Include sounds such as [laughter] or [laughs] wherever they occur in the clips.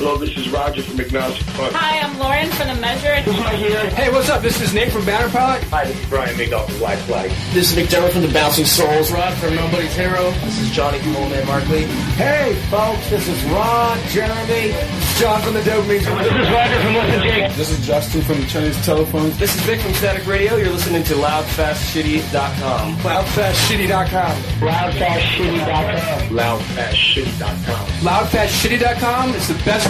Hello, this is Roger from Agnostic Front. Hi, I'm Lauren from The Measure. Hey, what's up? This is Nate from Banner Pilot. Hi, this is Brian Madoff from Black Flag. This is McDermott from the Bouncing Souls. Rod from Nobody's Hero. This is Johnny from Old Man Markley. Hey, folks, this is Rod, Jeremy, John from the Dopamine. This is Roger from Less Than Jake. This is Justin from Chinese Telephone. This is Vic from Static Radio. You're listening to LoudFastShitty.com. Loudfastshitty.com. Loudfastshitty.com. Loudfastshitty.com. Loudfastshitty.com is the best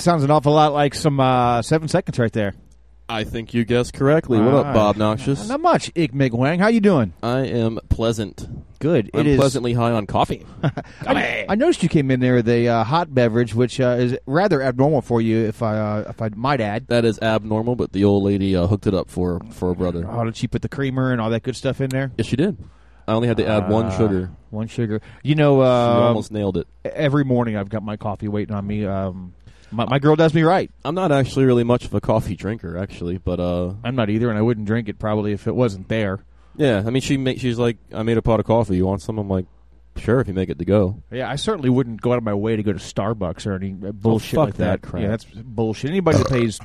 That sounds an awful lot like some uh, seven seconds right there. I think you guessed correctly. What up, Bob. Noxious? Not much, Ick McWang. How you doing? I am pleasant. Good. I'm it is. pleasantly high on coffee. [laughs] I, I noticed you came in there with a uh, hot beverage, which uh, is rather abnormal for you, if I uh, if I might add. that is abnormal, but the old lady uh, hooked it up for for a brother. Oh, did she put the creamer and all that good stuff in there? Yes, she did. I only had to add one Uh, sugar. One sugar. You know, uh, almost nailed it. every morning I've got my coffee waiting on me. Um, my, my girl does me right. I'm not actually really much of a coffee drinker, actually, but uh, I'm not either, and I wouldn't drink it probably if it wasn't there. yeah. I mean, she make, she's like, I made a pot of coffee. You want some? I'm like, sure, if you make it to go. Yeah, I certainly wouldn't go out of my way to go to Starbucks or any uh, bullshit fuck like that that. crap. Yeah, that's bullshit. Anybody that pays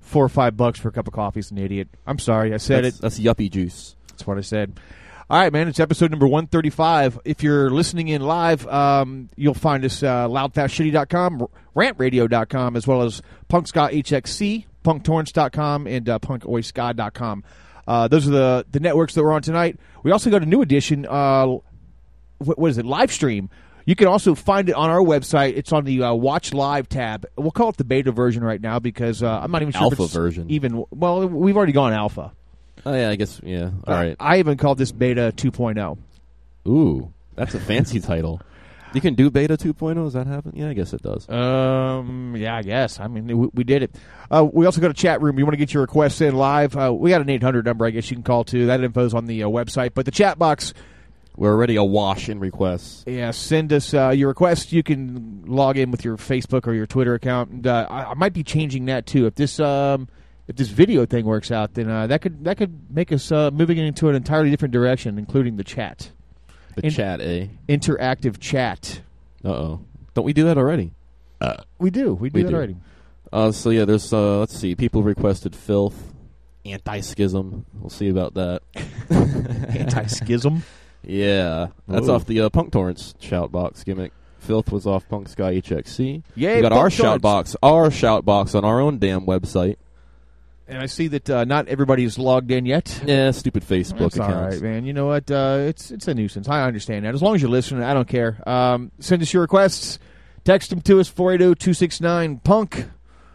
four or five bucks for a cup of coffee is an idiot. I'm sorry, I said that's, it. That's yuppie juice. That's what I said. All right, man. It's episode number 135. If you're listening in live, um, you'll find us uh, loudfastshitty.com, rantradio.com, as well as punkscahxc, punktorrents.com, and uh, punkoiska.com. Uh, those are the, the networks that we're on tonight. We also got a new edition. Uh, what, what is it? Live stream. You can also find it on our website. It's on the uh, Watch Live tab. We'll call it the beta version right now because uh, I'm not even sure if Alpha it's version. Even well, we've already gone alpha. Oh yeah, I guess yeah. All right. I even called this beta oh. 2.0. Ooh, that's a fancy title. You can do beta 2.0. Does that happen? Yeah, I guess it does. Um, yeah, I guess. I mean, we, we did it. Uh, we also got a chat room. You want to get your requests in live? Uh, we got an 800 number, I guess you can call too. That info's on the uh, website. But the chat box, We're already awash in requests. yeah, send us uh, your requests. You can log in with your Facebook or your Twitter account. And, uh, I, I might be changing that too. If this um, if this video thing works out, then uh, that could that could make us uh, moving into an entirely different direction, including the chat, The In- chat, eh? interactive chat. Uh oh. Don't we do that already? We do. We do We that do. already. Uh, so yeah, there's uh, let's see. People requested filth, anti-schism. We'll see about that. [laughs] Anti-schism. Yeah, that's Ooh. off the uh, Punk Torrents shout box gimmick. Filth was off Punk Sky HXC. Yeah, we got Punk our shout box, our shout box on our own damn website. And I see that uh, not everybody's logged in yet. Yeah, stupid Facebook That's all accounts. right, man. You know what? Uh, it's it's a nuisance. I understand that. As long as you're listening, I don't care. Um, send us your requests. Text them to us, 480-269-PUNK.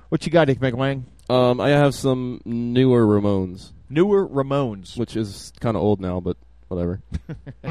What you got, Dick McWang? Um, I have some newer Ramones, Newer Ramones. which is kind of old now, but whatever. [laughs]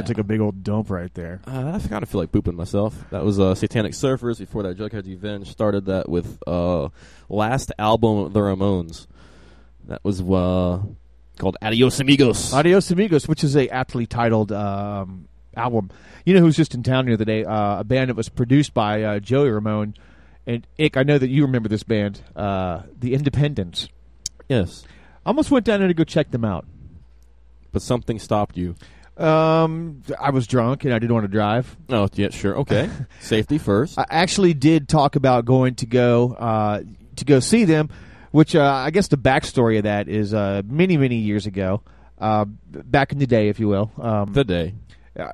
I Yeah. took a big old dump right there. Uh, I kind of feel like pooping myself. That was uh, Satanic Surfers. Before that, Jughead Revenge started that with uh, last album of the Ramones. That was uh, called Adios Amigos. Adios Amigos, which is a aptly titled um, album. You know who's just in town the other day? Uh, a band that was produced by uh, Joey Ramone and Ick. I know that you remember this band, uh, The Independents. yes, I Almost went down there to go check them out. but something stopped you. Um, I was drunk and I didn't want to drive. Oh, yeah, sure, okay. [laughs] Safety first. I actually did talk about going to go uh, to go see them, which uh, I guess the backstory of that is uh, many many years ago, uh, back in the day, if you will. Um, the day.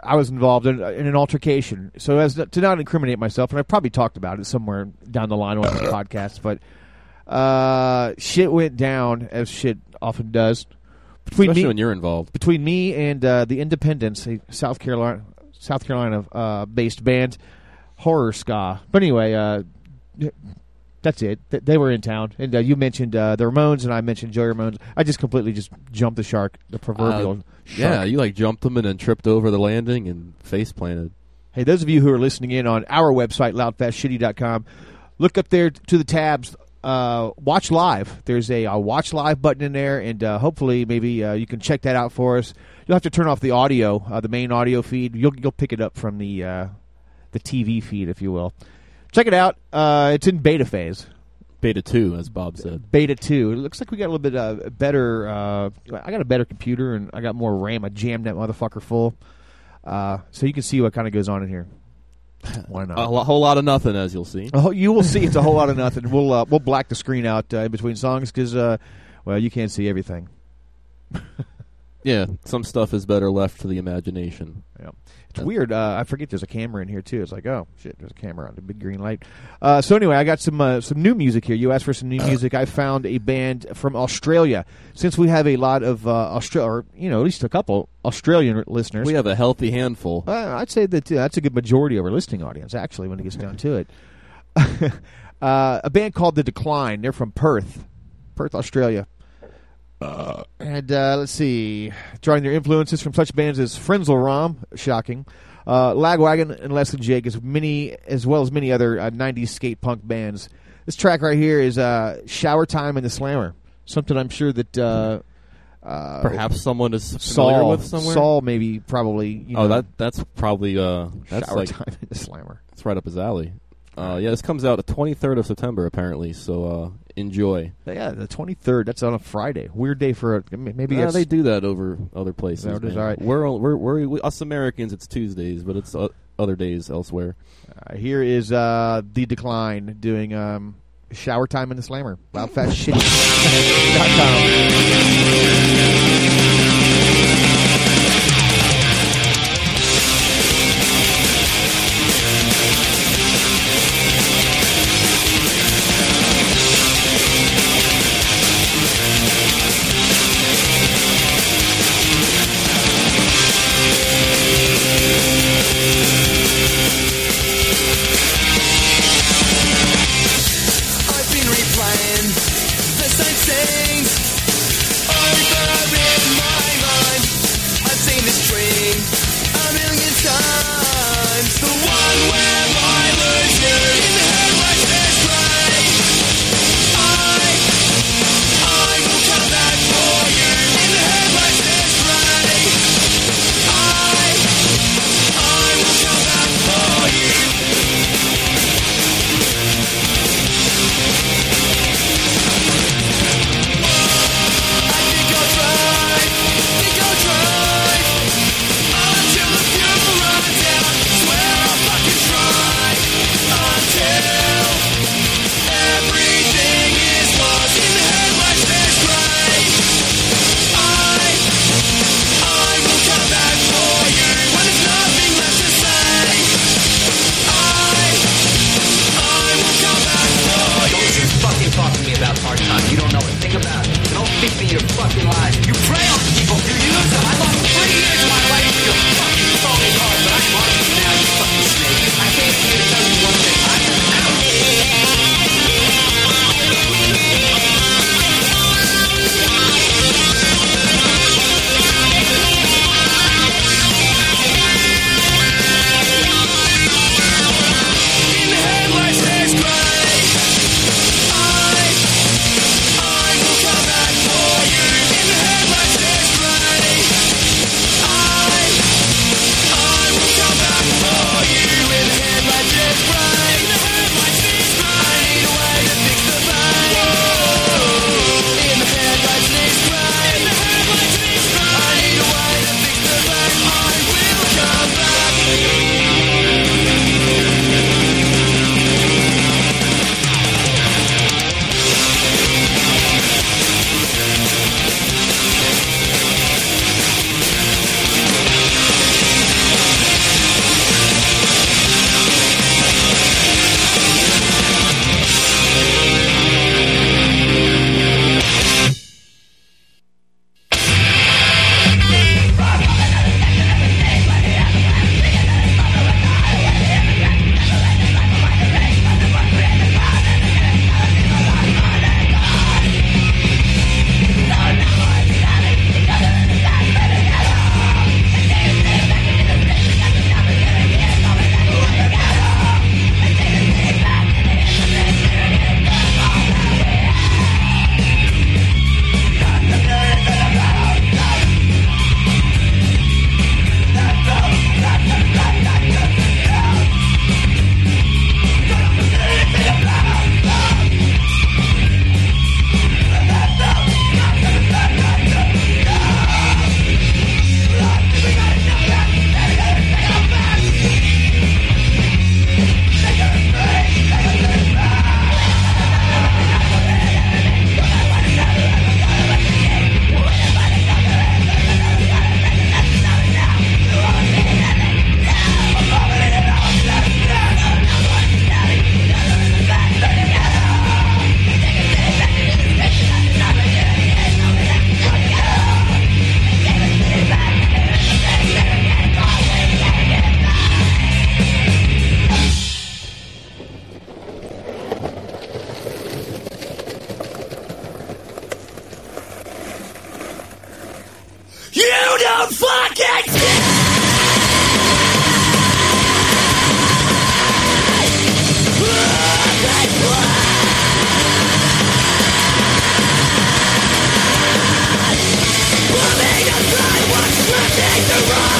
I was involved in, in an altercation, so as to not incriminate myself, and I probably talked about it somewhere down the line on the [coughs] podcast, but uh, shit went down as shit often does between Especially me when you're involved. between me and uh, the Independents, a South Carolina South Carolina uh, based band, horror ska. But anyway, uh, that's it. Th- They were in town, and uh, you mentioned uh, the Ramones, and I mentioned Joey Ramones. I just completely just jumped the shark, the proverbial. Uh, shark. Yeah, you like jumped them and then tripped over the landing and face planted. Hey, those of you who are listening in on our website, loudfastshitty.com, look up there to the tabs. Uh, watch live. There's a, uh watch live button in there, and uh, hopefully, maybe uh, you can check that out for us. You'll have to turn off the audio, uh, the main audio feed. You'll you'll pick it up from the uh, the TV feed, if you will. Check it out. Uh, it's in beta phase. Beta two, as Bob said. Beta two. It looks like we got a little bit uh, better. Uh, I got a better computer and I got more RAM. I jammed that motherfucker full, uh, so you can see what kind of goes on in here. [laughs] Why not? A whole lot of nothing, as you'll see. Oh, you will see it's a whole lot of nothing. We'll uh, we'll black the screen out uh, in between songs because uh, well, you can't see everything. [laughs] Yeah, some stuff is better left to the imagination. Yeah. It's weird. Uh, I forget there's a camera in here too. It's like, oh shit, there's a camera on the big green light. Uh, so anyway, I got some uh, some new music here. You asked for some new music. I found a band from Australia. Since we have a lot of uh, Australia, or you know, at least a couple Australian listeners. We have a healthy handful. Uh, I'd say that uh, that's a good majority of our listening audience, actually, when it gets down to it. [laughs] uh, a band called The Decline. They're from Perth, Perth, Australia. And uh, let's see, drawing their influences from such bands as Frenzal Rhomb, shocking, uh, Lagwagon, and Less Than Jake, as many as well as many other uh, '90s skate punk bands. This track right here is uh, "Shower Time" and the Slammer, something I'm sure that. Uh, uh, Perhaps someone is familiar Saul, with somewhere. Saul, maybe, probably. You oh, know, that that's probably uh, that's shower like time in the slammer. it's right up his alley. Uh, yeah, this comes out the 23rd of September apparently. So uh, enjoy. Yeah, the twenty third. That's on a Friday. Weird day for a, maybe Yeah, they do that over other places. That is man. all right. We're, we're we're we, us Americans. It's Tuesdays, but it's uh, other days elsewhere. Uh, here is uh, the decline doing um, shower time in the slammer. Loudfastshitty.com. [laughs]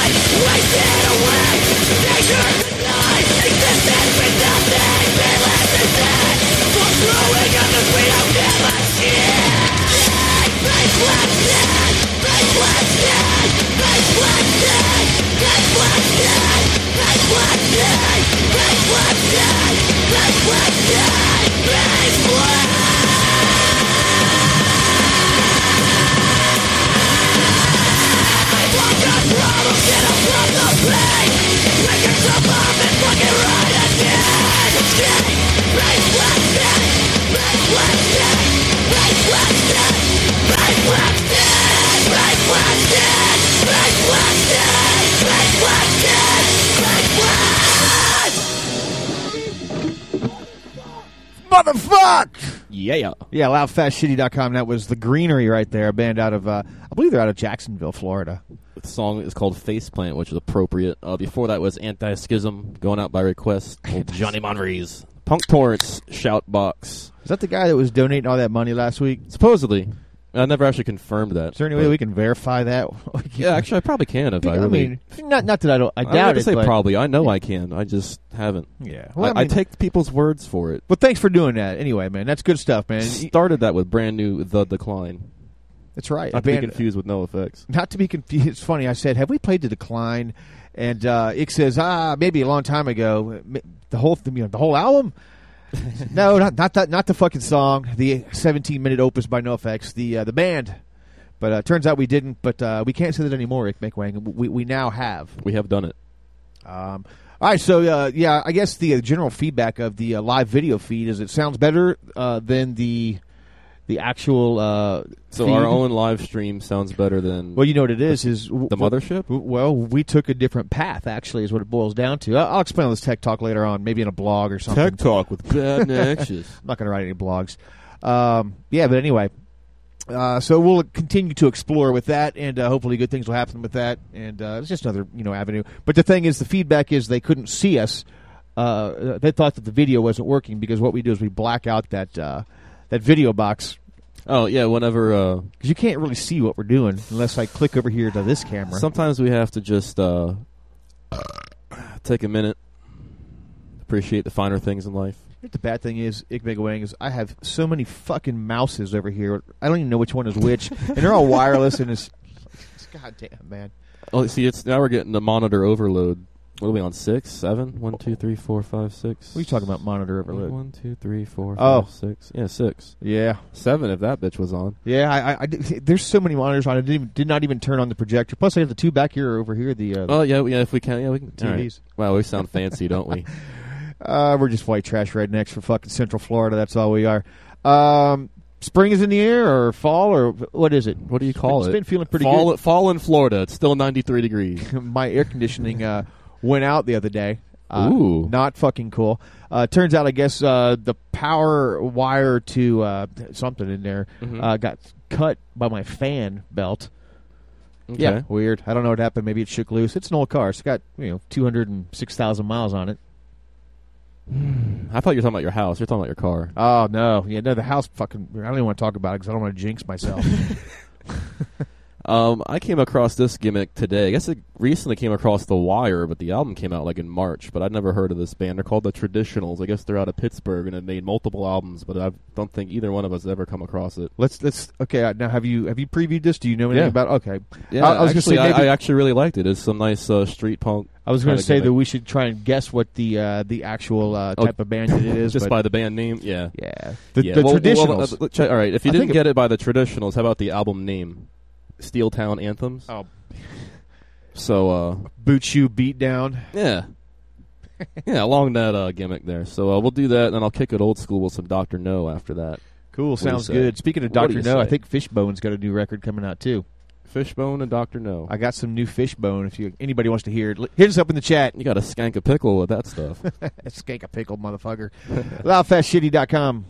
Black Black Black Black Black Black Black Motherfuck! Yeah. Yeah, Yeah, loudfastshitty.com. That was the Greenery right there, a band out of, uh, I believe they're out of Jacksonville, Florida. The song is called Faceplant, which is appropriate. Uh, before that was Anti-Schism, going out by request. Johnny Monvries. Punk Torrents, Shoutbox. Is that the guy that was donating all that money last week? Supposedly. I never actually confirmed that. Is there any way we can verify that? [laughs] Yeah, actually, I probably can if I, I, really... mean, not not that I don't. I I doubt it. say probably. I know I can. I just haven't. Yeah. I, Well, I I mean- take people's words for it. But thanks for doing that. Anyway, man, that's good stuff, man. [laughs] Started that with brand new The Decline. That's right. Not to be confused with NoFX. Not to be confused. It's funny. I said, "Have we played the Decline?" And uh, Ick says, "Ah, maybe a long time ago. The whole, you know, the whole album." No, not not that. Not the fucking song. The 17 minute opus by NoFX. The uh, the band. But uh, turns out we didn't. But uh, we can't say that anymore, Ick McWang. We we now have. We have done it. Um, all right, so uh, yeah, I guess the uh, general feedback of the uh, live video feed is it sounds better uh, than the the actual. Uh, So feed. our own live stream sounds better than Well, you know what it is is the mothership. Well, we took a different path. Actually, is what it boils down to. I'll, I'll explain all this tech talk later on, maybe in a blog or something. Tech talk with bad [laughs] Nexus. I'm not going to write any blogs. Um, yeah, but anyway, uh, so we'll continue to explore with that, and uh, hopefully good things will happen with that. And uh, it's just another you know avenue. But the thing is, the feedback is they couldn't see us. Uh, they thought that the video wasn't working because what we do is we black out that uh, that video box Oh yeah, whenever uh, because you can't really see what we're doing unless I click over here to this camera. sometimes we have to just uh, take a minute, appreciate the finer things in life. The bad thing is, Ick McWang, is I have so many fucking mouses over here. I don't even know which one is which, [laughs] and they're all wireless. And it's, it's goddamn man. Oh, see, it's now we're getting the monitor overload. What are we on? Six, seven, one, two, three, four, five, six. What are you talking about? Monitor overload? One, two, three, four, Oh. five, six. Yeah, six, Yeah, seven. If that bitch was on. yeah. I, I, I did- [laughs] there's so many monitors on. I didn't did not even turn on the projector. Plus, I have the two back here over here. The uh, Oh yeah, yeah. If we can, yeah, we can. all right. TVs. Wow, we sound fancy, don't we? [laughs] Uh, we're just white trash rednecks for fucking Central Florida. That's all we are. Um, spring is in the air, or fall, or what is it? What do you call It's it? It's been feeling pretty fall, good. Fall in Florida. It's still 93 degrees. [laughs] my air conditioning uh, went out the other day. Uh, Ooh. not fucking cool. Uh, turns out, I guess uh, the power wire to uh, something in there Mhm. uh, got cut by my fan belt. Okay. Yeah, weird. I don't know what happened. Maybe it shook loose. It's an old car. It's got you know two hundred and six thousand miles on it. I thought you were talking about your house. You're talking about your car. Oh no, yeah, no. The house fucking. I don't even want to talk about it because I don't want to jinx myself. [laughs] [laughs] Um, I came across this gimmick today. I guess it recently came across The Wire, but the album came out like in March. But I'd never heard of this band. They're called the Traditionals. I guess they're out of Pittsburgh and have made multiple albums, but I don't think either one of us ever come across it. let's let's okay. uh, Now have you have you previewed this? Do you know anything Yeah. about? Okay, Yeah, I, I was actually, say I, I actually really liked it. It's some nice uh, street punk. I was going to say that we should try and guess what the uh, the actual uh, Oh, type of band it is. [laughs] just by the band name. Yeah. yeah, the, yeah. the well, well, traditionals. check- all right, if you I didn't get it by the Traditionals, how about the album name? Steel Town Anthems. Oh. So, uh, boot shoe beat down. yeah. yeah, along that uh, gimmick there. So uh, we'll do that, and then I'll kick it old school with some Doctor No after that. Cool, do you sounds good. Speaking of What do Doctor you No, I think Fishbone's got a new record coming out too. Fishbone and Doctor No. I got some new Fishbone. If you anybody wants to hear it, hit us up in the chat. you got to skank a pickle with that stuff. [laughs] Skank a pickle, motherfucker. [laughs] Loudfastshitty.com.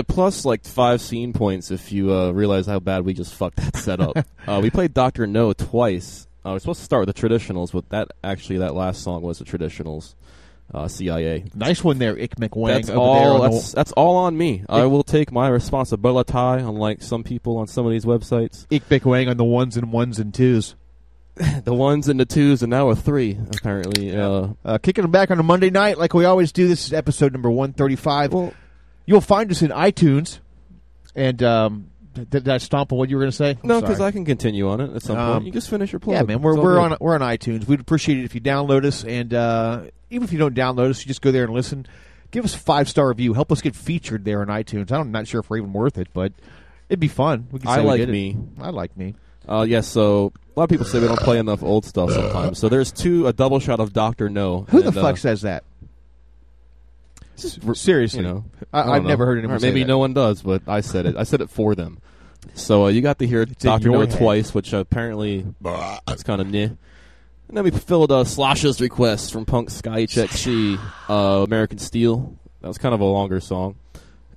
Yeah, plus like five scene points if you uh, realize how bad we just fucked that setup. [laughs] uh, we played Doctor No twice. Uh, we're supposed to start with the traditionals, but that actually that last song was the traditionals. Uh, CIA. Nice one there, Ick McWang. That's all. That's, that's all on me. I will take my responsibility, unlike some people on some of these websites. Ick McWang on the ones and ones and twos. [laughs] The ones and the twos, and now a three. Apparently, uh, Uh, kicking them back on a Monday night like we always do. This is episode number 135. well, You'll find us in iTunes. And um, did, did I stomp on what you were going to say? I'm no, because. I can continue on it at some Um, point. You just finish your plug. Yeah, man, we're we're good. on we're on iTunes. We'd appreciate it if you download us, and uh, even if you don't download us, you just go there and listen. Give us a five star review. Help us get featured there on iTunes. I'm not sure if we're even worth it, but it'd be fun. We can I like did it. me. I like me. Uh, yes, so a lot of people say we don't play enough old stuff sometimes. So there's two, a double shot of Doctor No. Who the and, uh, fuck says that? Seriously, you know, I, don't I've know. never heard anyone. Or say maybe that. no one does, but I said it. I said it for them. So uh, you got to hear in Doctor your No twice, which apparently it's kind of neh. And then we fulfilled uh, Slosh's request from Punk Sky HXC, uh, American Steel. That was kind of a longer song.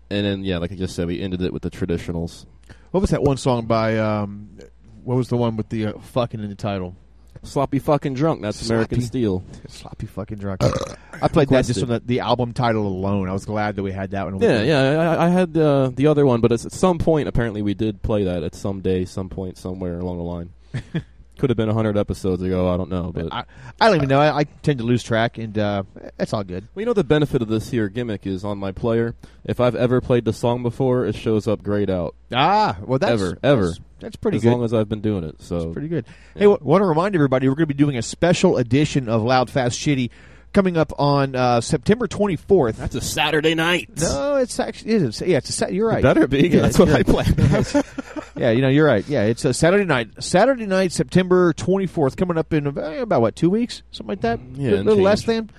And then, yeah, like I just said, we ended it with the traditionals. What was that one song by? Um, what was the one with the uh, fucking in the title? Sloppy fucking drunk. That's American Steel. Sloppy fucking drunk. [coughs] I played that just from the, the album title alone. I was glad that we had that one. Yeah, yeah. I, I had uh, the other one, but at some point, apparently, we did play that at some day, some point, somewhere along the line. [laughs] Could have been a hundred episodes ago. I don't know, but I, I don't even know. I, I tend to lose track, and uh, it's all good. well, you know the benefit of this here gimmick is on my player. If I've ever played the song before, it shows up grayed out. Ah, well, that's Ever, ever. That's, that's pretty as good. long as I've been doing it. So That's pretty good. Hey, w- want to remind everybody we're going to be doing a special edition of Loud, Fast, Shitty coming up on uh, September 24th. that's a Saturday night. no, it's actually it is. Yeah, it's a, Sa- you're right. It better be. Yeah, that's what you're I planned. [laughs] [laughs] Yeah, you know, you're right. Yeah, it's a Saturday night. Saturday night, September 24th, coming up in about, about what two weeks, something like that. Yeah, a little less than.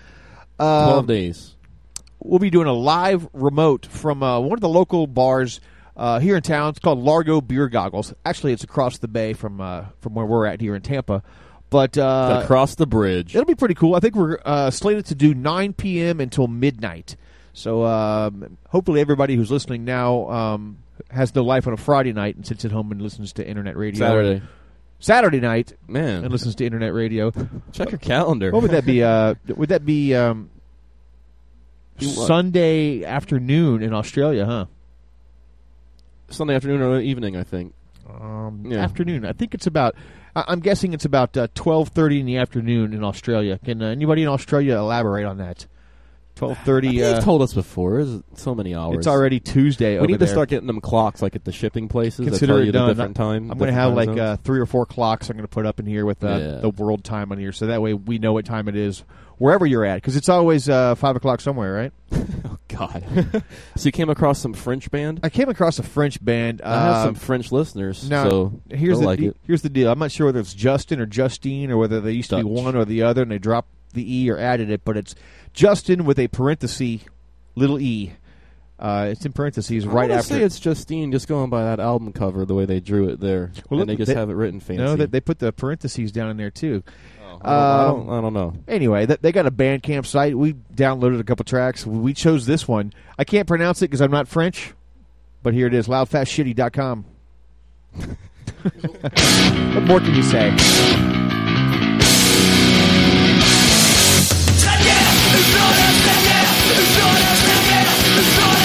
Um, Twelve days. we'll be doing a live remote from uh, one of the local bars uh, here in town. It's called Largo Beer Goggles. Actually, it's across the bay from uh, from where we're at here in Tampa. But uh, Across the bridge. it'll be pretty cool. I think we're uh, slated to do 9 p.m. until midnight. So um, hopefully, everybody who's listening now um, has no life on a Friday night and sits at home and listens to internet radio. Saturday. Saturday night Man, and listens to internet radio. check your calendar. What would that be? Uh, would that be um, Sunday afternoon in Australia? Huh? Sunday afternoon or evening, I think. Um, Yeah. Afternoon. I think it's about. I- I'm guessing it's about uh, twelve thirty in the afternoon in Australia. Can uh, anybody in Australia elaborate on that? Twelve thirty. You've Uh, told us before. It's so many hours. it's already Tuesday. We need to there. start getting them clocks, like at the shipping places. that Consider it done. the different time. I'm going to have like uh, three or four clocks. I'm going to put up in here with uh, Yeah. the world time on here, so that way we know what time it is wherever you're at, because it's always uh, five o'clock somewhere, right? [laughs] oh God. [laughs] so you came across some French band. I came across a French band. I have some French listeners. Now, so here's the like it. here's the deal. I'm not sure whether it's Justin or Justine or whether they used to be one or the other, and they dropped the e or added it. But it's Justin with a parenthesis, little e. Uh, it's in parentheses right I wanna after. say it's Justine, just going by that album cover, the way they drew it there, Well, and look, they just they- have it written fancy. no, that they put the parentheses down in there too. Oh, I, don't, I, um, don't, I don't know. Anyway, th- they got a Bandcamp site. We downloaded a couple tracks. We chose this one. I can't pronounce it because I'm not French, but here it is: loudfastshitty.com. [laughs] what more can you say? Flawless, yeah, flawless, yeah, flawless,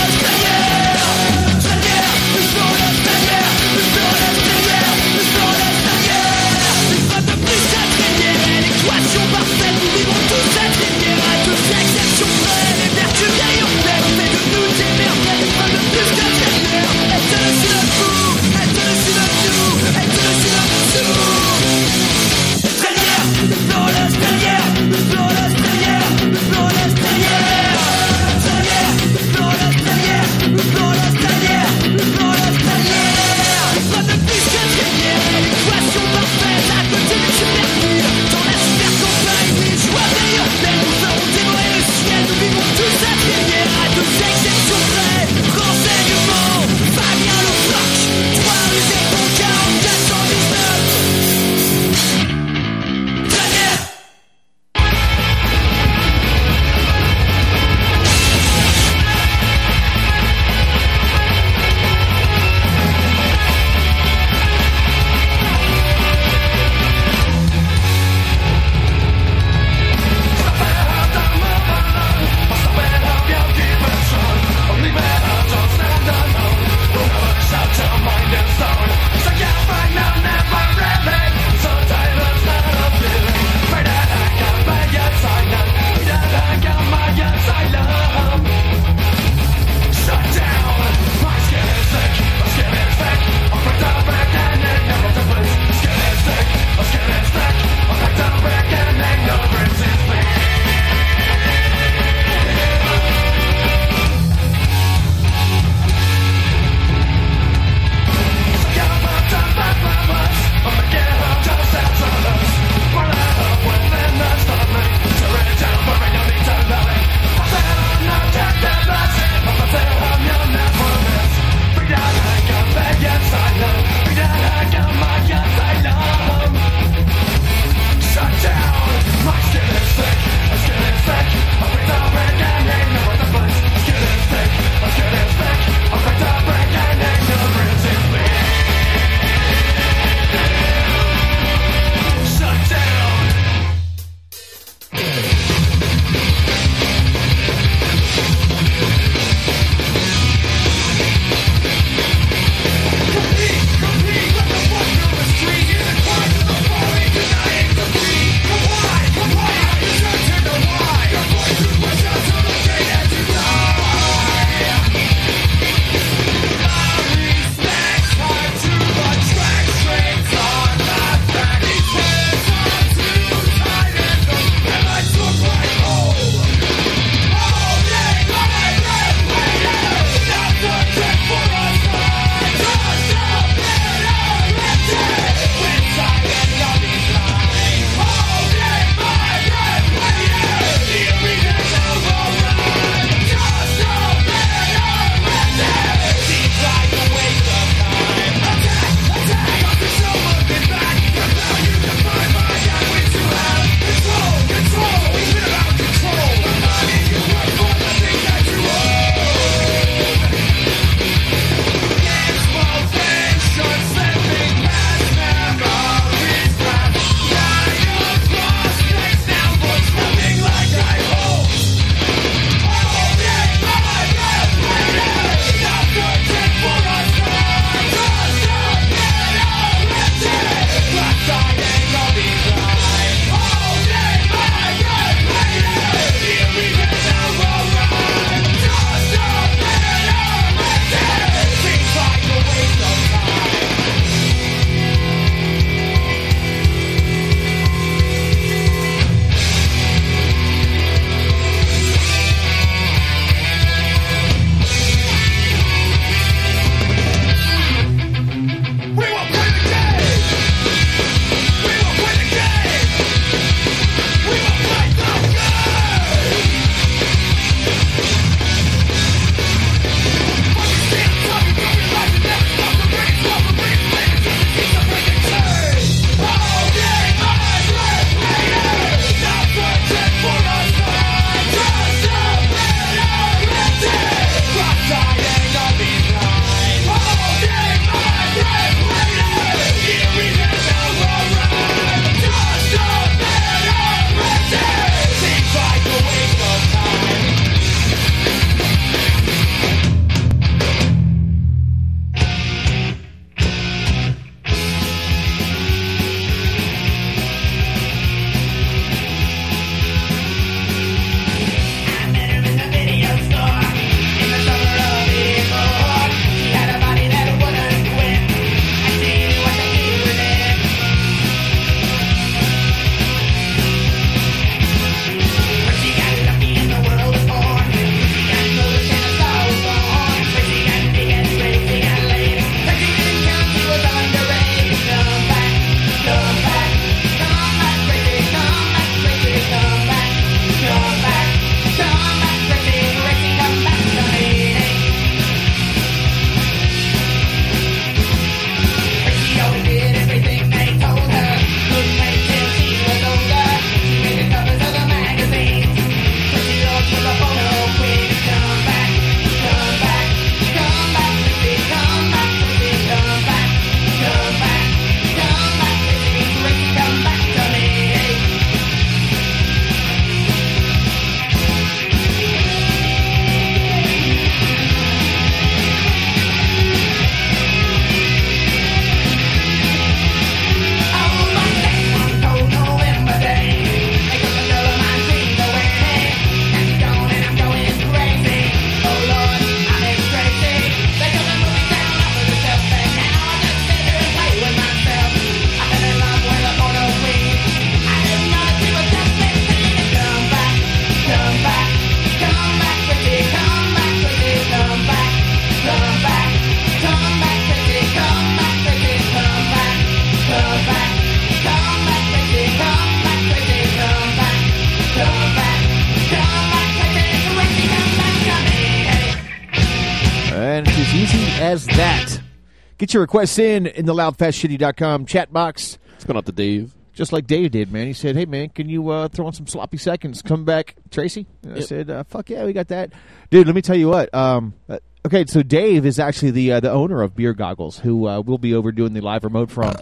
Get your requests in in the loudfastshitty.com chat box. It's going out to Dave. Just like Dave did, man. He said, "Hey, man, can you uh, throw on some sloppy seconds? Come back, Tracy." And I Yep. said, uh, "Fuck yeah, we got that, dude." Let me tell you what. Um, uh, okay, so Dave is actually the uh, the owner of Beer Goggles, who uh, we'll be over doing the live remote from,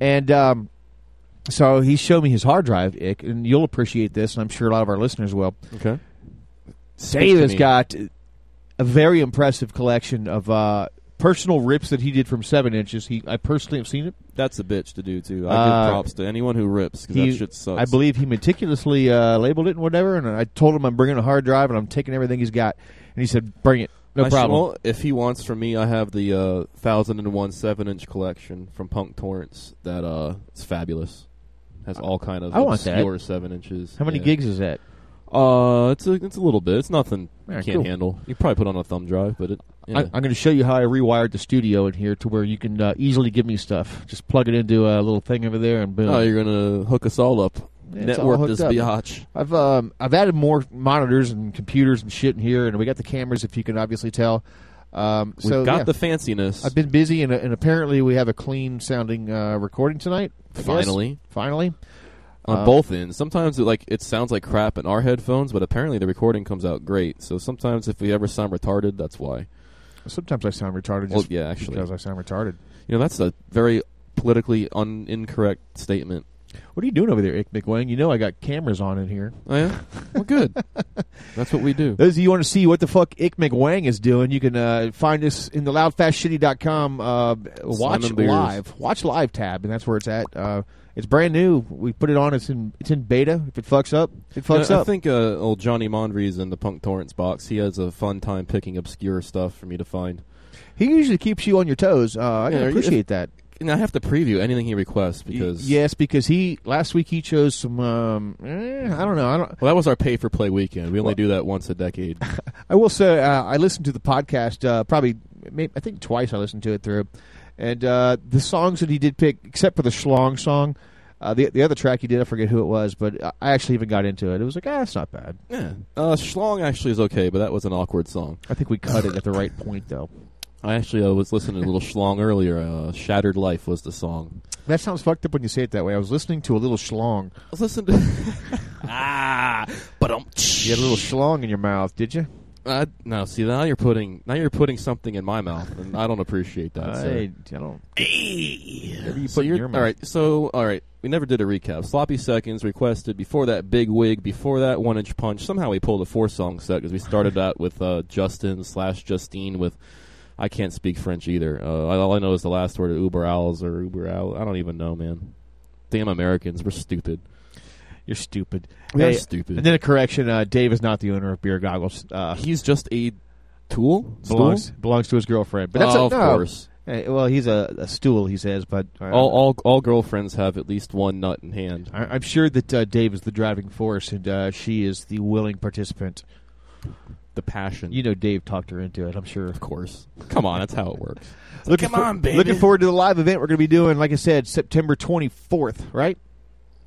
and um, so he showed me his hard drive, Ick, and you'll appreciate this, and I'm sure a lot of our listeners will. Okay. Dave has got a very impressive collection of uh, personal rips that he did from seven inches. He, I personally have seen it. That's a bitch to do, too. I Uh, give props to anyone who rips, because that shit sucks. I believe he meticulously uh, labeled it and whatever. And I told him I'm bringing a hard drive and I'm taking everything he's got. And he said, "Bring it, no I problem." well, if he wants from me, I have the uh, 1001 7-inch collection from Punk Torrents that uh, is fabulous. Has all kind of I want that. 7 inches. How many Yeah. gigs is that? Uh, it's a it's a little bit. It's nothing Yeah, you can't cool. handle. You probably put on a thumb drive, but it. Yeah. I, I'm going to show you how I rewired the studio in here to where you can uh, easily give me stuff. Just plug it into a little thing over there and boom. oh, you're gonna hook us all up. Yeah, it's all Network this up. biatch. I've um, I've added more monitors and computers and shit in here, and we got the cameras if you can obviously tell. Um, We've so got yeah. the fanciness. I've been busy, and, and apparently we have a clean sounding uh, recording tonight. I guess. Finally. On Uh, both ends. Sometimes it, like it sounds like crap in our headphones, but apparently the recording comes out great. So sometimes if we ever sound retarded, that's why. Sometimes I sound retarded. Well, yeah, actually, because I sound retarded. you know that's a very politically un- incorrect statement. What are you doing over there, Ick McWang? You know I got cameras on in here. Oh yeah, well good. [laughs] that's what we do. Those of you want to see what the fuck Ick McWang is doing, you can uh, find us in the loudfastshitty.com uh, watch live. Watch live tab, and that's where it's at. Uh, it's brand new. We put it on. It's in it's in beta. If it fucks up, it fucks I, I think uh, old Johnny Mondry's in the Punk Torrents box. He has a fun time picking obscure stuff for me to find. he usually keeps you on your toes. Uh, I Yeah, can if- appreciate that. And I have to preview anything he requests because yes, because he last week he chose some. Um, eh, I don't know. I don't. Well, that was our pay for play weekend. We only do that once a decade. [laughs] I will say uh, I listened to the podcast uh, probably maybe, I think twice. I listened to it through, and uh, the songs that he did pick, except for the Schlong song, uh, the the other track he did, I forget who it was, but I actually even got into it. It was like, ah, it's not bad. yeah, uh, Schlong actually is okay, but that was an awkward song. I think we cut it at the right point though. [laughs] I actually uh, was listening to a little Schlong earlier. Uh, Shattered Life was the song. That sounds fucked up when you say it that way. I was listening to a little Schlong. Let's listen to. ah, but um. You had a little Schlong in your mouth, did you? Uh, no, see now you're putting now you're putting something in my mouth, and I don't appreciate that. I, sir. I don't. Whatever you So you're your mouth. all right. So all right, we never did a recap. Sloppy seconds requested before that big wig, before that one inch punch. Somehow we pulled a four song set because we started out with uh, Justin slash Justine with. I can't speak French either. Uh, all I know is the last word of Uber Owls or Uber Owl. I don't even know, man. Damn Americans, we're stupid. You're stupid. We are stupid. And then a correction: uh, Dave is not the owner of Beer Goggles. Uh, He's just a tool. belongs Stool? belongs to his girlfriend. But that's Oh, a, of no. course. Hey, well, he's a, a stool, he says, but uh, All, all all girlfriends have at least one nut in hand. I, I'm sure that uh, Dave is the driving force, and uh, she is the willing participant. The passion. You know, Dave talked her into it. I'm sure. of course. Come on, that's how it works. [laughs] Looking come on, baby. Looking forward to the live event we're going to be doing. Like I said, September 24th. Right?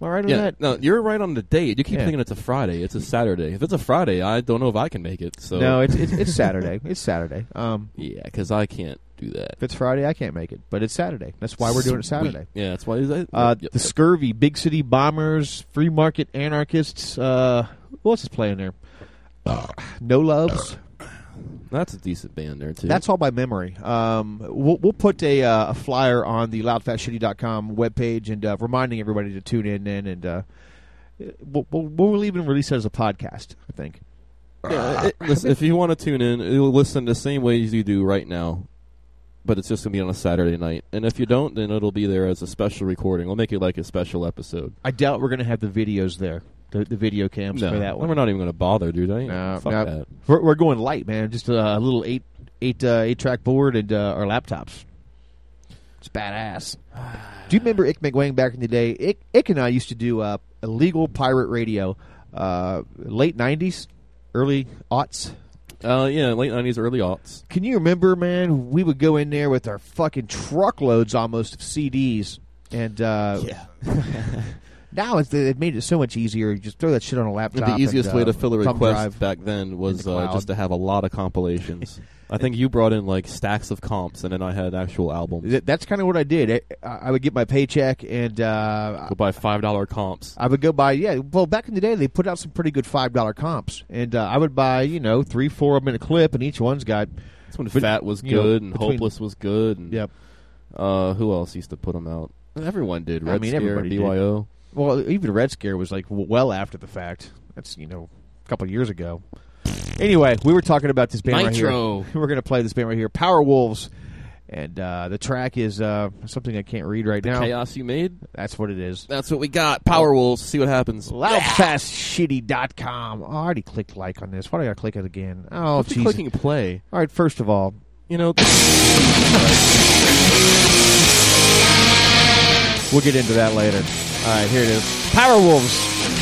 Am I right on Yeah, that? no, you're right on the date. You keep Yeah. thinking it's a Friday. It's a Saturday. If it's a Friday, I don't know if I can make it. So No, it's, it's it's [laughs] Saturday. It's Saturday. Um, yeah, because I can't do that. if it's Friday, I can't make it, but it's Saturday. That's why we're doing it Saturday. Yeah, that's why. I, Uh, yep, the. Scurvy, Big City Bombers, Free Market Anarchists. Uh, who else is playing there? no Loves. That's a decent band there too. That's all by memory. Um, we'll, we'll put a, uh, a flyer on the loudfastshitty.com webpage and uh, reminding everybody to tune in then. And uh, we'll, we'll, we'll even release it as a podcast, I think. Yeah, it- listen, if you want to tune in, you'll listen the same way as you do right now. But it's just gonna be on a Saturday night, and if you don't, then it'll be there as a special recording. We'll make it like a special episode. I doubt we're going to have the videos there, the, the video cams no, for that one. we're not even gonna bother, dude. I ain't, No, fuck no. that. We're, we're going light, man. Just a, little eight eight uh, eight track board and uh, our laptops. It's badass. [sighs] do you remember Ick McWang back in the day? Ick, Ick and I used to do uh, illegal pirate radio, uh, late '90s, early aughts. Uh, yeah, late nineties, early aughts. Can you remember, man? We would go in there with our fucking truckloads almost of CDs, and uh, [laughs] [laughs] Now it's, it made it so much easier. You just throw that shit on a laptop. the easiest and, way uh, to fill a request back then was the uh, just to have a lot of compilations. [laughs] I think you brought in like stacks of comps, and then I had actual albums. Th- That's kind of what I did. I, I would get my paycheck and uh, Go buy five dollar comps. I would go buy. Yeah, well, back in the day, they put out some pretty good five dollar comps, and uh, I would buy you know three, four of them in a clip, and each one's got. That's when But, Fat was you know, good and Hopeless was good. And, Yep. Uh, who else used to put them out? Everyone did. Red I mean, Scare, everybody did. Well, even Red Scare was like well after the fact. That's you know a couple years ago. Anyway, we were talking about this band Nitro. right here. [laughs] We're going to play this band right here, Power Wolves, and uh, the track is uh, something I can't read right now. Chaos you made. That's what it is. That's what we got. Power Wolves. See what happens. Loudfastshitty.com. Oh, I already clicked like on this. Why do I gotta click it again? Oh, the Jesus. clicking play? All right, first of all, You know, [laughs] we'll get into that later. All right, here it is. Power Wolves.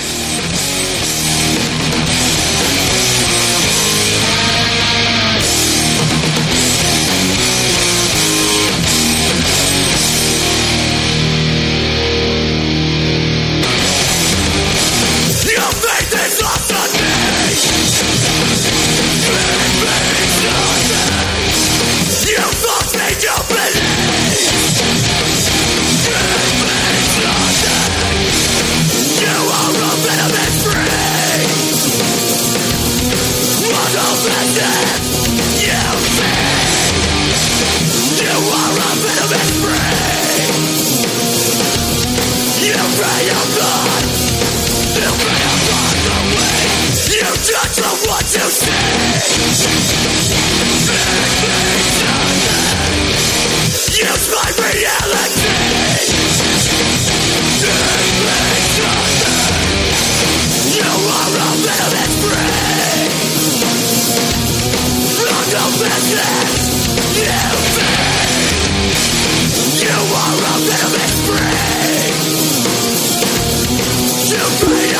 To be free To be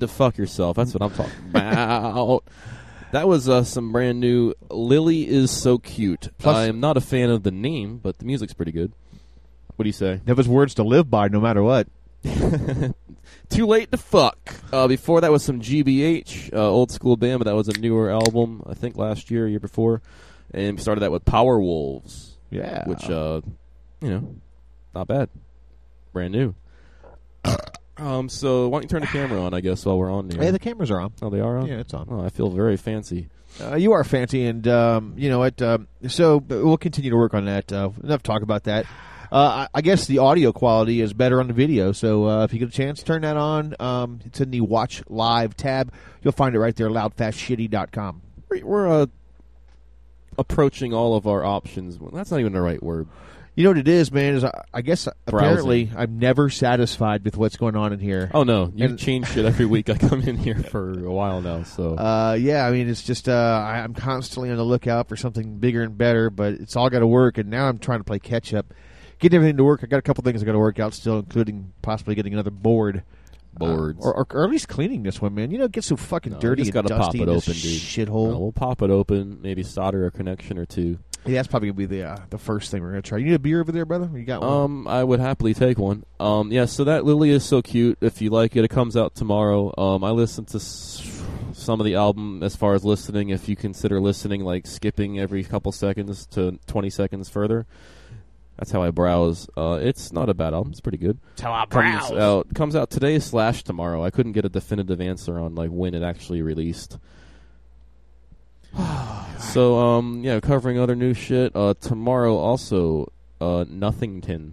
To fuck yourself. That's what I'm talking about. That was uh, some brand new. Lily is so cute. Plus- I am not a fan of the name, but the music's pretty good. What do you say? That was words to live by, no matter what. [laughs] Too late to fuck. Uh, before that was some GBH, uh, old school band, but that was a newer album. I think last year, year before, and started that with Power Wolves. Yeah. which uh, you know, not bad, brand new. [coughs] [coughs] um, so why don't you turn the camera on? I guess while we're on here. Hey, the cameras are on. oh, they are on. Yeah, it's on. Oh, I feel very fancy. Uh, you are fancy, and um, you know what? Um, so we'll continue to work on that. Uh, enough talk about that. Uh, I, I guess the audio quality is better on the video. So uh, if you get a chance, turn that on. Um, it's in the Watch Live tab. You'll find it right there. Loudfastshitty.com. We're, we're uh, approaching all of our options. Well, that's not even the right word. You know what it is, man? Is I, I guess apparently I'm never satisfied with what's going on in here. Oh no, you And- change shit every week. I come in here for a while now, so [laughs] Uh, yeah, I mean, it's just uh, I, I'm constantly on the lookout for something bigger and better, but it's all got to work. And now I'm trying to play catch up, getting everything to work. I got a couple things I got to work out still, including possibly getting another board, boards. Uh, or, or, or at least cleaning this one, man. You know, it gets so fucking No, dirty you just and gotta pop it open, dude. shithole. No, we'll pop it open, maybe solder a connection or two. Yeah, that's probably gonna be the uh, the first thing we're gonna try. You need a beer over there, brother? You got one? Um, I would happily take one. Um, yeah. So that Lily is so cute. If you like it, it comes out tomorrow. Um, I listened to s- some of the album as far as listening. If you consider listening, like skipping every couple seconds to twenty seconds further, that's how I browse. Uh, it's not a bad album. It's pretty good. That's how I Comes out comes out today slash tomorrow. I couldn't get a definitive answer on like when it actually released. [sighs] so um yeah, covering other new shit. Uh, tomorrow also uh Nothington.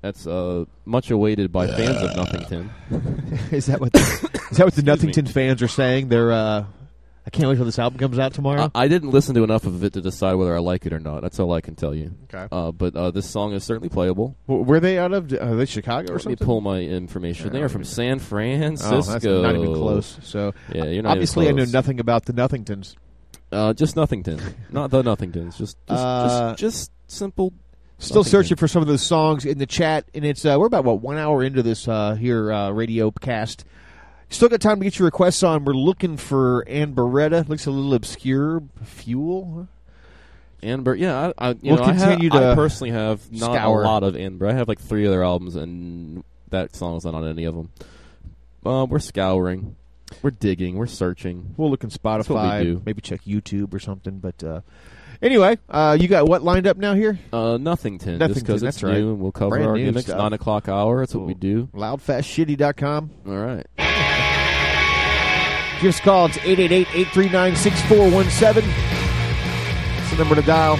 That's uh much awaited by fans of Nothington. [laughs] is that what the, is that what the me. Nothington fans are saying? They're uh, I can't wait till this album comes out tomorrow. I, I didn't listen to enough of it to decide whether I like it or not. That's all I can tell you. okay. Uh, but uh, this song is certainly playable. Wh- Where they out of? Are they Chicago or Let me pull my information. Yeah, they are from San Francisco. Oh, that's not even close. So Yeah, you're not obviously, I know nothing about the Nothingtons. Uh, just Nothington, not the Nothingtons. Just, just, Uh, just, just simple. Still searching for some of those songs in the chat, and it's uh, we're about what one hour into this uh, here uh, radio cast. Still got time to get your requests on. We're looking for Ann Beretta. Looks a little obscure. Fuel. Amber, yeah, I, I you We'll know, I, have, continue to I personally have not scour. a lot of Amber. I have like three other albums, and that song's not on any of them. Uh, we're scouring, we're digging, we're searching. We'll look in Spotify. do. Maybe check YouTube or something. But uh, anyway, uh, you got what lined up now here? Uh, Nothington, Nothington, just because it's right. new, and we'll cover Brand our gimmicks. stuff. Nine o'clock hour. That's what we Cool. do. Loudfastshitty.com. All right. Give us a call. It's 888-839-6417. It's the number to dial.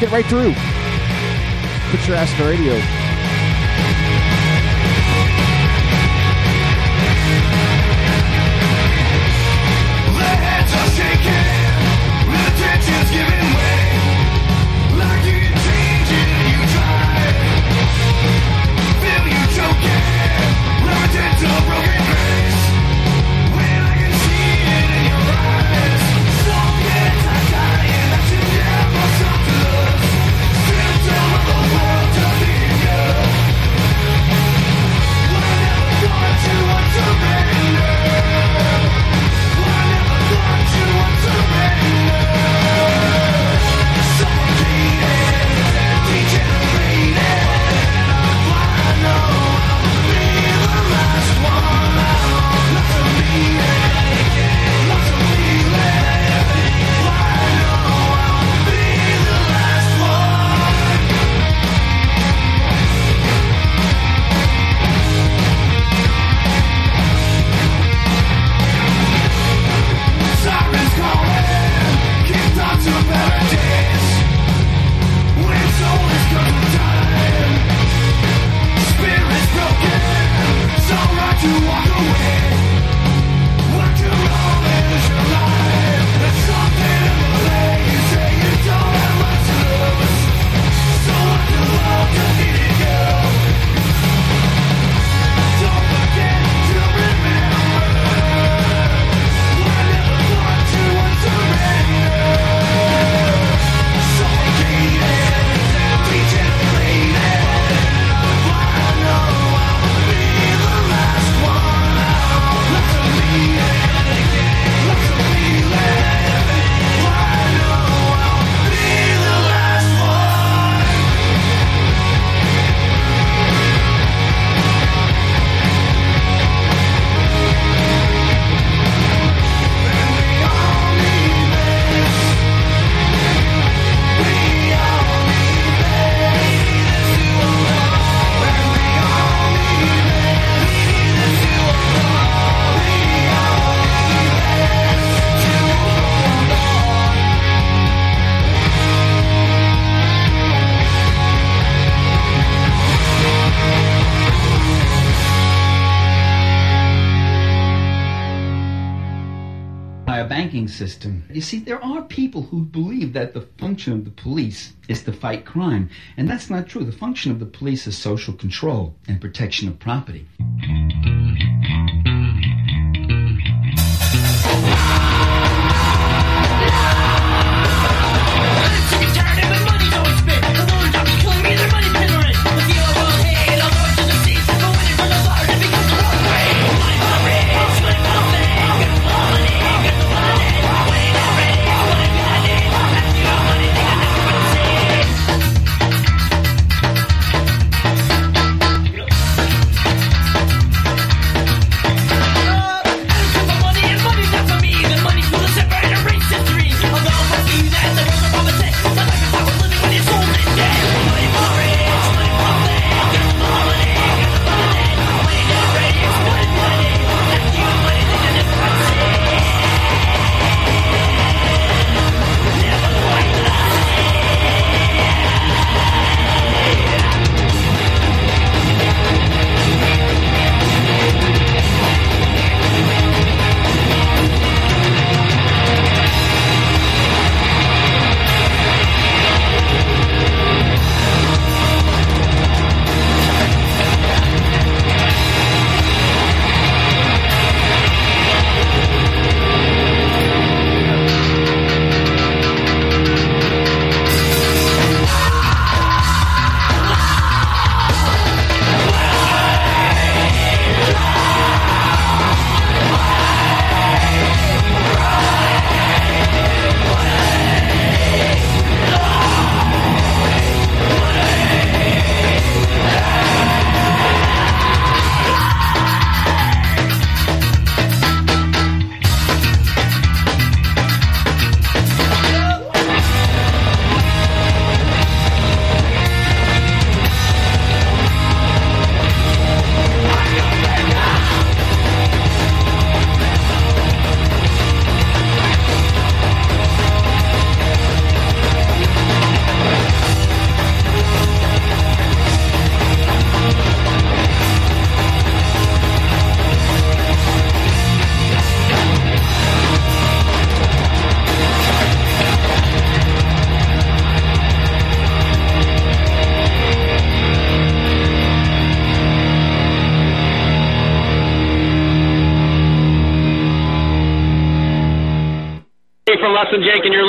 Get right through. Put your ass in the radio. Banking system. You see, there are people who believe that the function of the police is to fight crime, and that's not true. The function of the police is social control and protection of property. Jake, and you're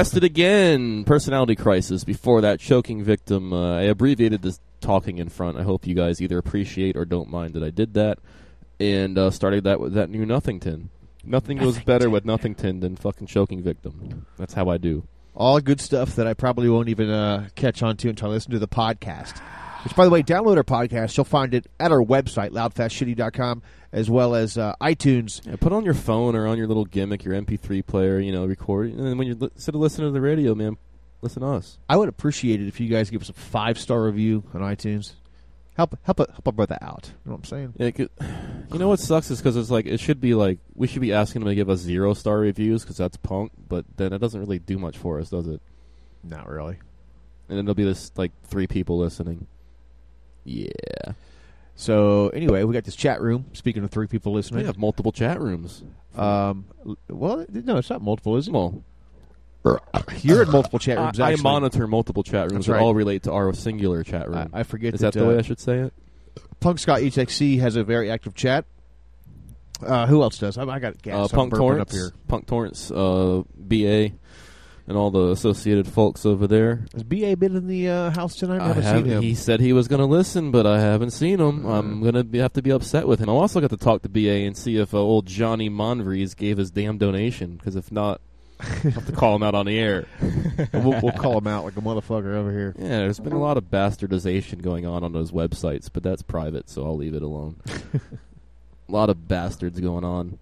requested again. Personality crisis. Before that, choking victim. Uh, I abbreviated this talking in front. I hope you guys either appreciate or don't mind that I did that. And uh, started that with that new Nothington. Nothing goes better with Nothington than fucking choking victim. That's how I do. All good stuff that I probably won't even uh, catch on to until I listen to the podcast. Which, by the way, download our podcast. You'll find it at our website, loudfastshitty.com, as well as uh, iTunes. Yeah, put it on your phone or on your little gimmick, your MP3 player, you know, record. And then when you sit instead listen to the radio, man, listen to us. I would appreciate it if you guys give us a five star review on iTunes. Help help a, help a brother out. You know what I'm saying? Yeah, could- [sighs] you know what sucks is because it's like it should be like we should be asking them to give us zero star reviews because that's punk, but then it doesn't really do much for us, does it? Not really. And then there'll be this like three people listening. Yeah. So anyway, we got this chat room. Speaking of three people listening, We have multiple chat rooms. Um, well, no, it's not multiple, is it? Well, [coughs] you're in multiple chat rooms. I, I monitor multiple chat rooms That's that right. all relate to our singular chat room. I, I forget. Is that, the uh, way I should say it? Punk Scott HXC has a very active chat. Uh, who else does? I, I got gas. uh, Punk Torrents, up here. Punk Torrents, uh, BA, and all the associated folks over there. Has BA been in the uh, house tonight? I I haven't have- seen him. He said he was going to listen, but I haven't seen him. I'm going to have to be upset with him. I also got to talk to BA and see if uh, old Johnny Monvries gave his damn donation. Because if not, I'll have to call him out on the air. [laughs] we'll, we'll call him out like a motherfucker over here. Yeah, there's been a lot of bastardization going on on those websites, but that's private, so I'll leave it alone. [laughs] a lot of bastards going on.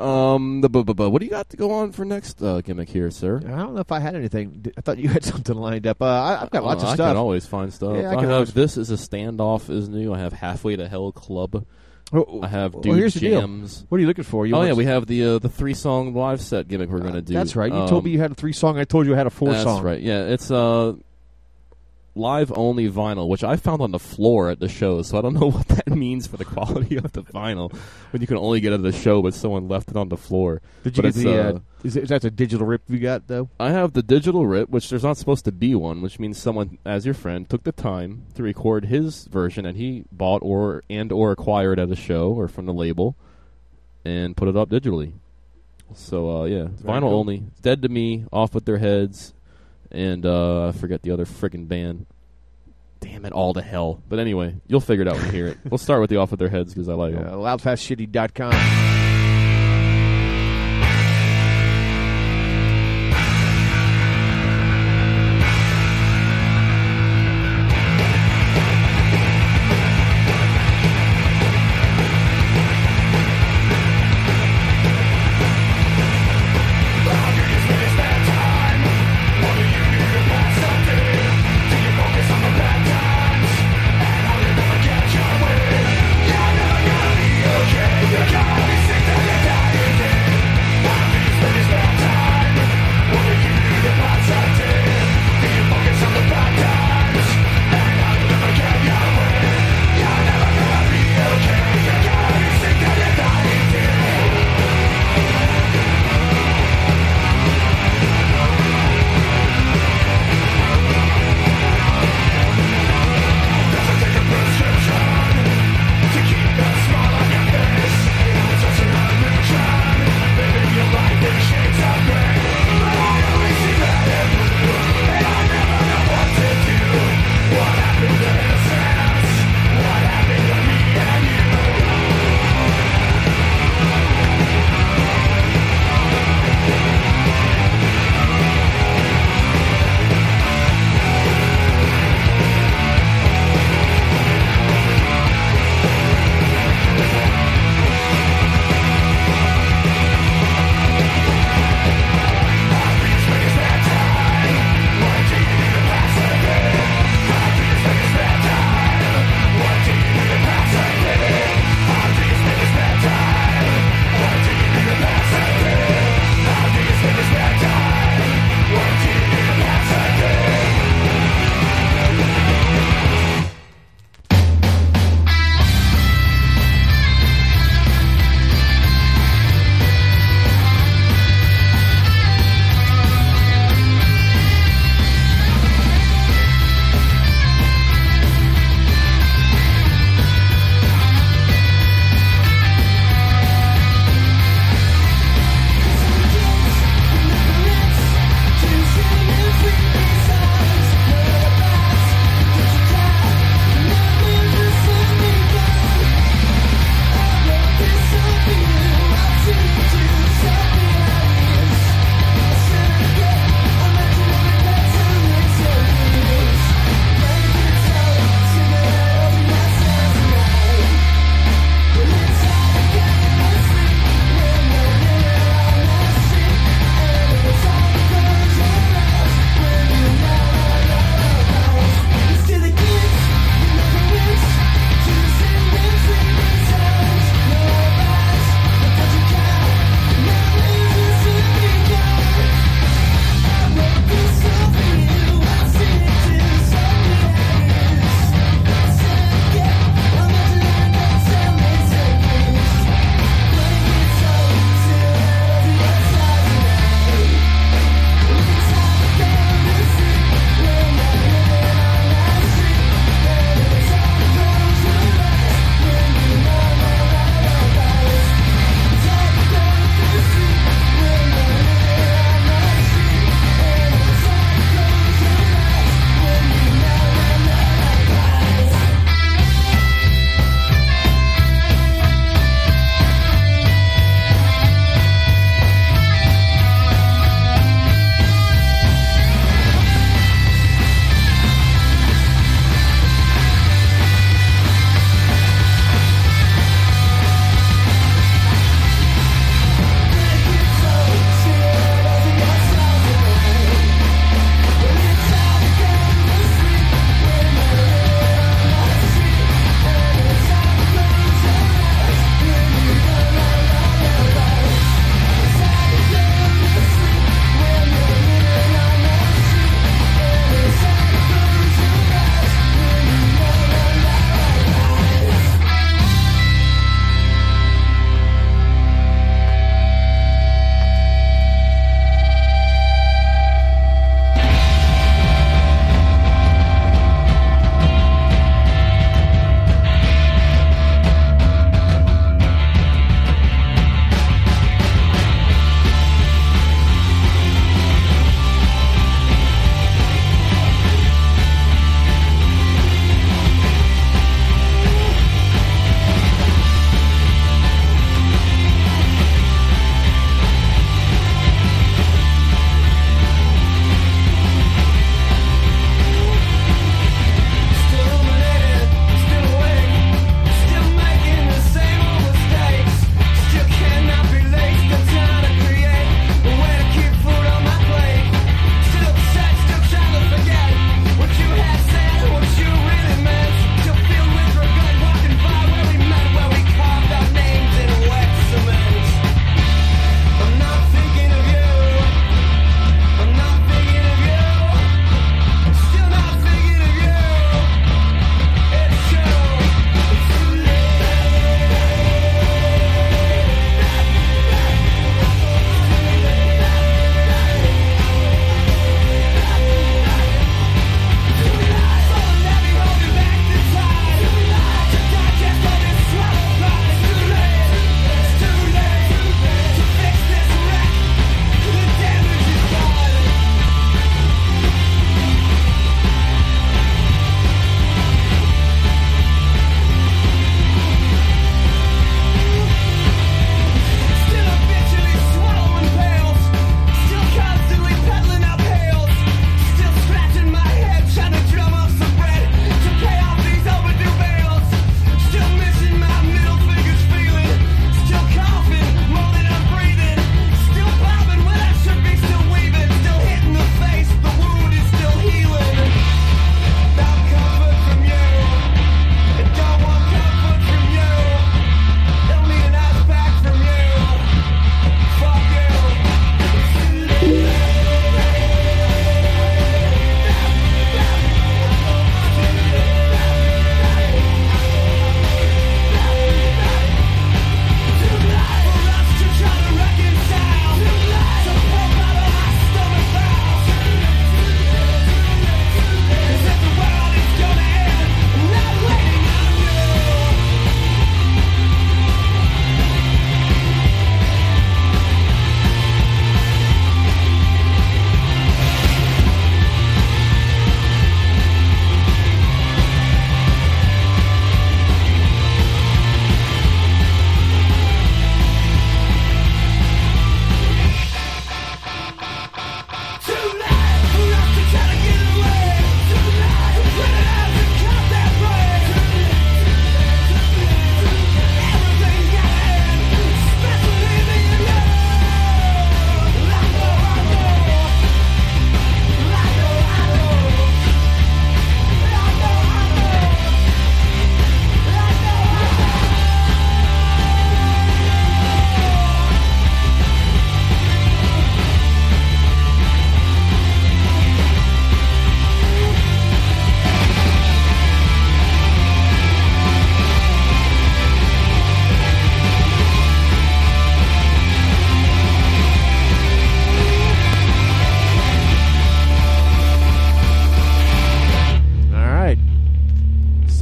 Um, the bu- bu- bu- what do you got to go on for next uh, gimmick here, sir? I don't know if I had anything. D- I thought you had [laughs] something lined up. Uh, I, I've got lots Oh, of I stuff. can always find stuff. Yeah, I I, can have this is a standoff is new. I have halfway to hell club. Oh, I have well, dude here's the deal. jams. What are you looking for? You oh yeah, we have the uh, the three song live set gimmick we're gonna do. That's right. You Um, told me you had a three song. I told you I had a four That's song. right. Yeah, it's uh live only vinyl, which I found on the floor at the show. So I don't [laughs] know what that means for the quality of the vinyl when you can only get it at the show, but someone left it on the floor. Did you But get the? uh, Uh, is, it, is that the digital rip you got though? I have the digital rip, which there's not supposed to be one, which means someone, as your friend, took the time to record his version and he bought or and or acquired at a show or from the label and put it up digitally. So uh, yeah, Very vinyl cool. only. Dead to me, off with their heads, and uh, I forget the other friggin' band. Damn it, all to hell. But anyway, you'll figure it out when you hear it. We'll start with the off with their heads because I like Uh, them. loudfastshitty.com.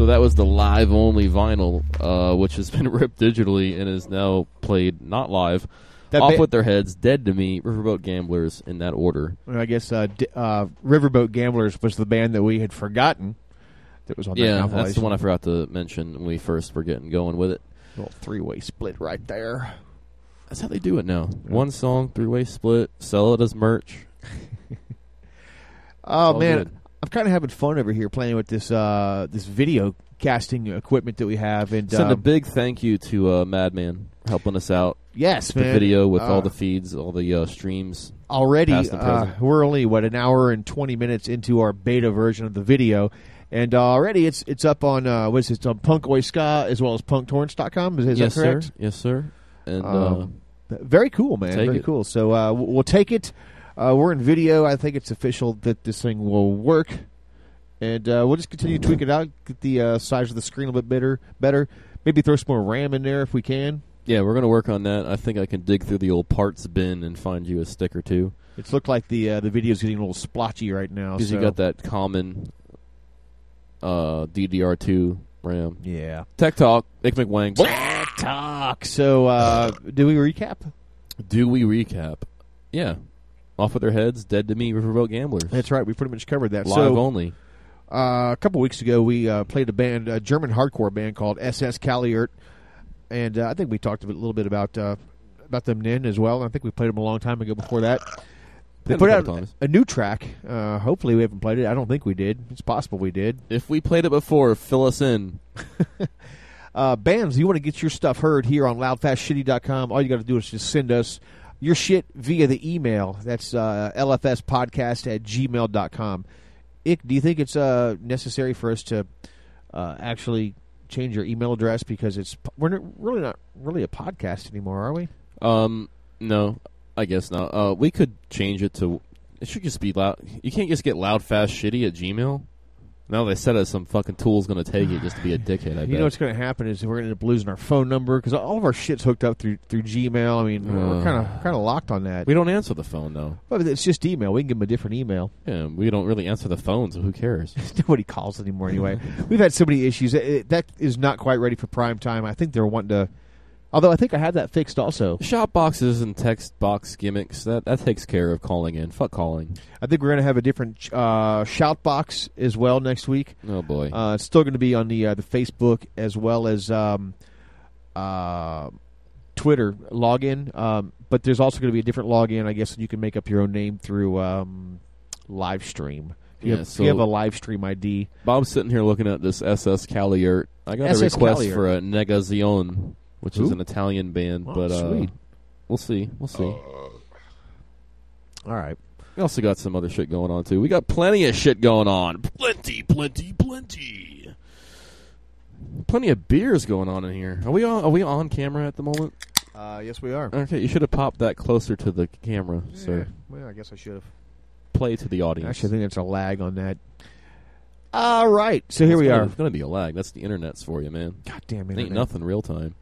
that was the live only vinyl, uh, which has been [laughs] ripped digitally and is now played not live. That Off with their heads, dead to me, Riverboat Gamblers in that order. I guess uh, D- uh, Riverboat Gamblers was the band that we had forgotten that was on that yeah, that's the one I forgot to mention when we first were getting going with it. Little three-way split right there. That's how they do it now. One song, three way split, sell it as merch. [laughs] Oh man, good. I'm kind of having fun over here playing with this uh, this video casting equipment that we have, and Send a um, big thank you to uh, Madman helping us out. Yes, the video with Uh, all the feeds, all the uh, streams. already uh, we're only what an hour and 20 minutes into our beta version of the video and uh, already it's it's up on uh, what is it it's on punk ska as well as punktorrents.com is, is yes, that correct sir. Yes, sir. And Um, very cool man very it. cool so uh, we'll take it uh, we're in video I think it's official that this thing will work and uh, we'll just continue to tweak it out get the uh, size of the screen a little bit better better maybe throw some more RAM in there if we can yeah, we're gonna work on that. I think I can dig through the old parts bin and find you a stick or two. it's looked like the uh, the video's getting a little splotchy right now Because so. you got that common uh, DDR2 RAM. yeah Tech Talk, Ick McWang. talk. So, uh, do we recap? Do we recap? Yeah. Off with their heads, dead to me, Riverboat Gamblers. That's right. We pretty much covered that. Live so, only. Uh, a couple weeks ago, we uh, played a band, a German hardcore band called SS Kaliert, and uh, I think we talked a little bit about uh, about them then as well. I think we played them a long time ago before that. They put a out times. a new track. Uh, hopefully, we haven't played it. I don't think we did. It's possible we did. If we played it before, fill us in. [laughs] Uh, bands, you want to get your stuff heard here on loudfastshitty.com, all you got to do is just send us your shit via the email. That's uh, lfspodcast at gmail.com. Ick, do you think it's uh, necessary for us to uh, actually change your email address because it's we're really not really a podcast anymore, are we? Um, no, I guess not. Uh, we could change it to. It should just be loud. You can't just get loud, fast, shitty at Gmail. Now they said us some fucking tool's going to take it just to be a [sighs] dickhead. I You bet. know what's going to happen is we're going to end up losing our phone number because all of our shit's hooked up through through Gmail. I mean, we're Uh. kind of kind of locked on that. we don't answer the phone though. But it's just email. We can give them a different email. Yeah, we don't really answer the phone, so who cares? [laughs] Nobody calls anymore anyway. We've had so many issues. It- it- that is not quite ready for prime time. I think they're wanting to. Although I think I had that fixed also. Shop boxes and text box gimmicks that that takes care of calling in. Fuck calling. I think we're going to have a different uh, shout box as well next week. Oh boy. Uh, it's still going to be on the uh, the Facebook as well as um, uh, Twitter login. Um, but there's also going to be a different login. I guess you can make up your own name through um, live stream. If you, Yeah, have, if so- you have a live stream ID. Bob's sitting here looking at this SS Kaliert. I got SS a request Kaliert. for a Negazione, which is an Italian band, Oh, but uh, we'll see. We'll see. All right. We also got some other shit going on too. We got plenty of shit going on. Plenty, plenty, plenty. Plenty of beers going on in here. Are we on? Are we on camera at the moment? Uh, yes, we are. Okay, you should have popped that closer to the camera, sir. Well, I guess I should have. Play to the audience. Actually, I think there's a lag on that. All right, so here we are. It's going to be a lag. That's the internet's for you, man. God damn it! Ain't nothing real time.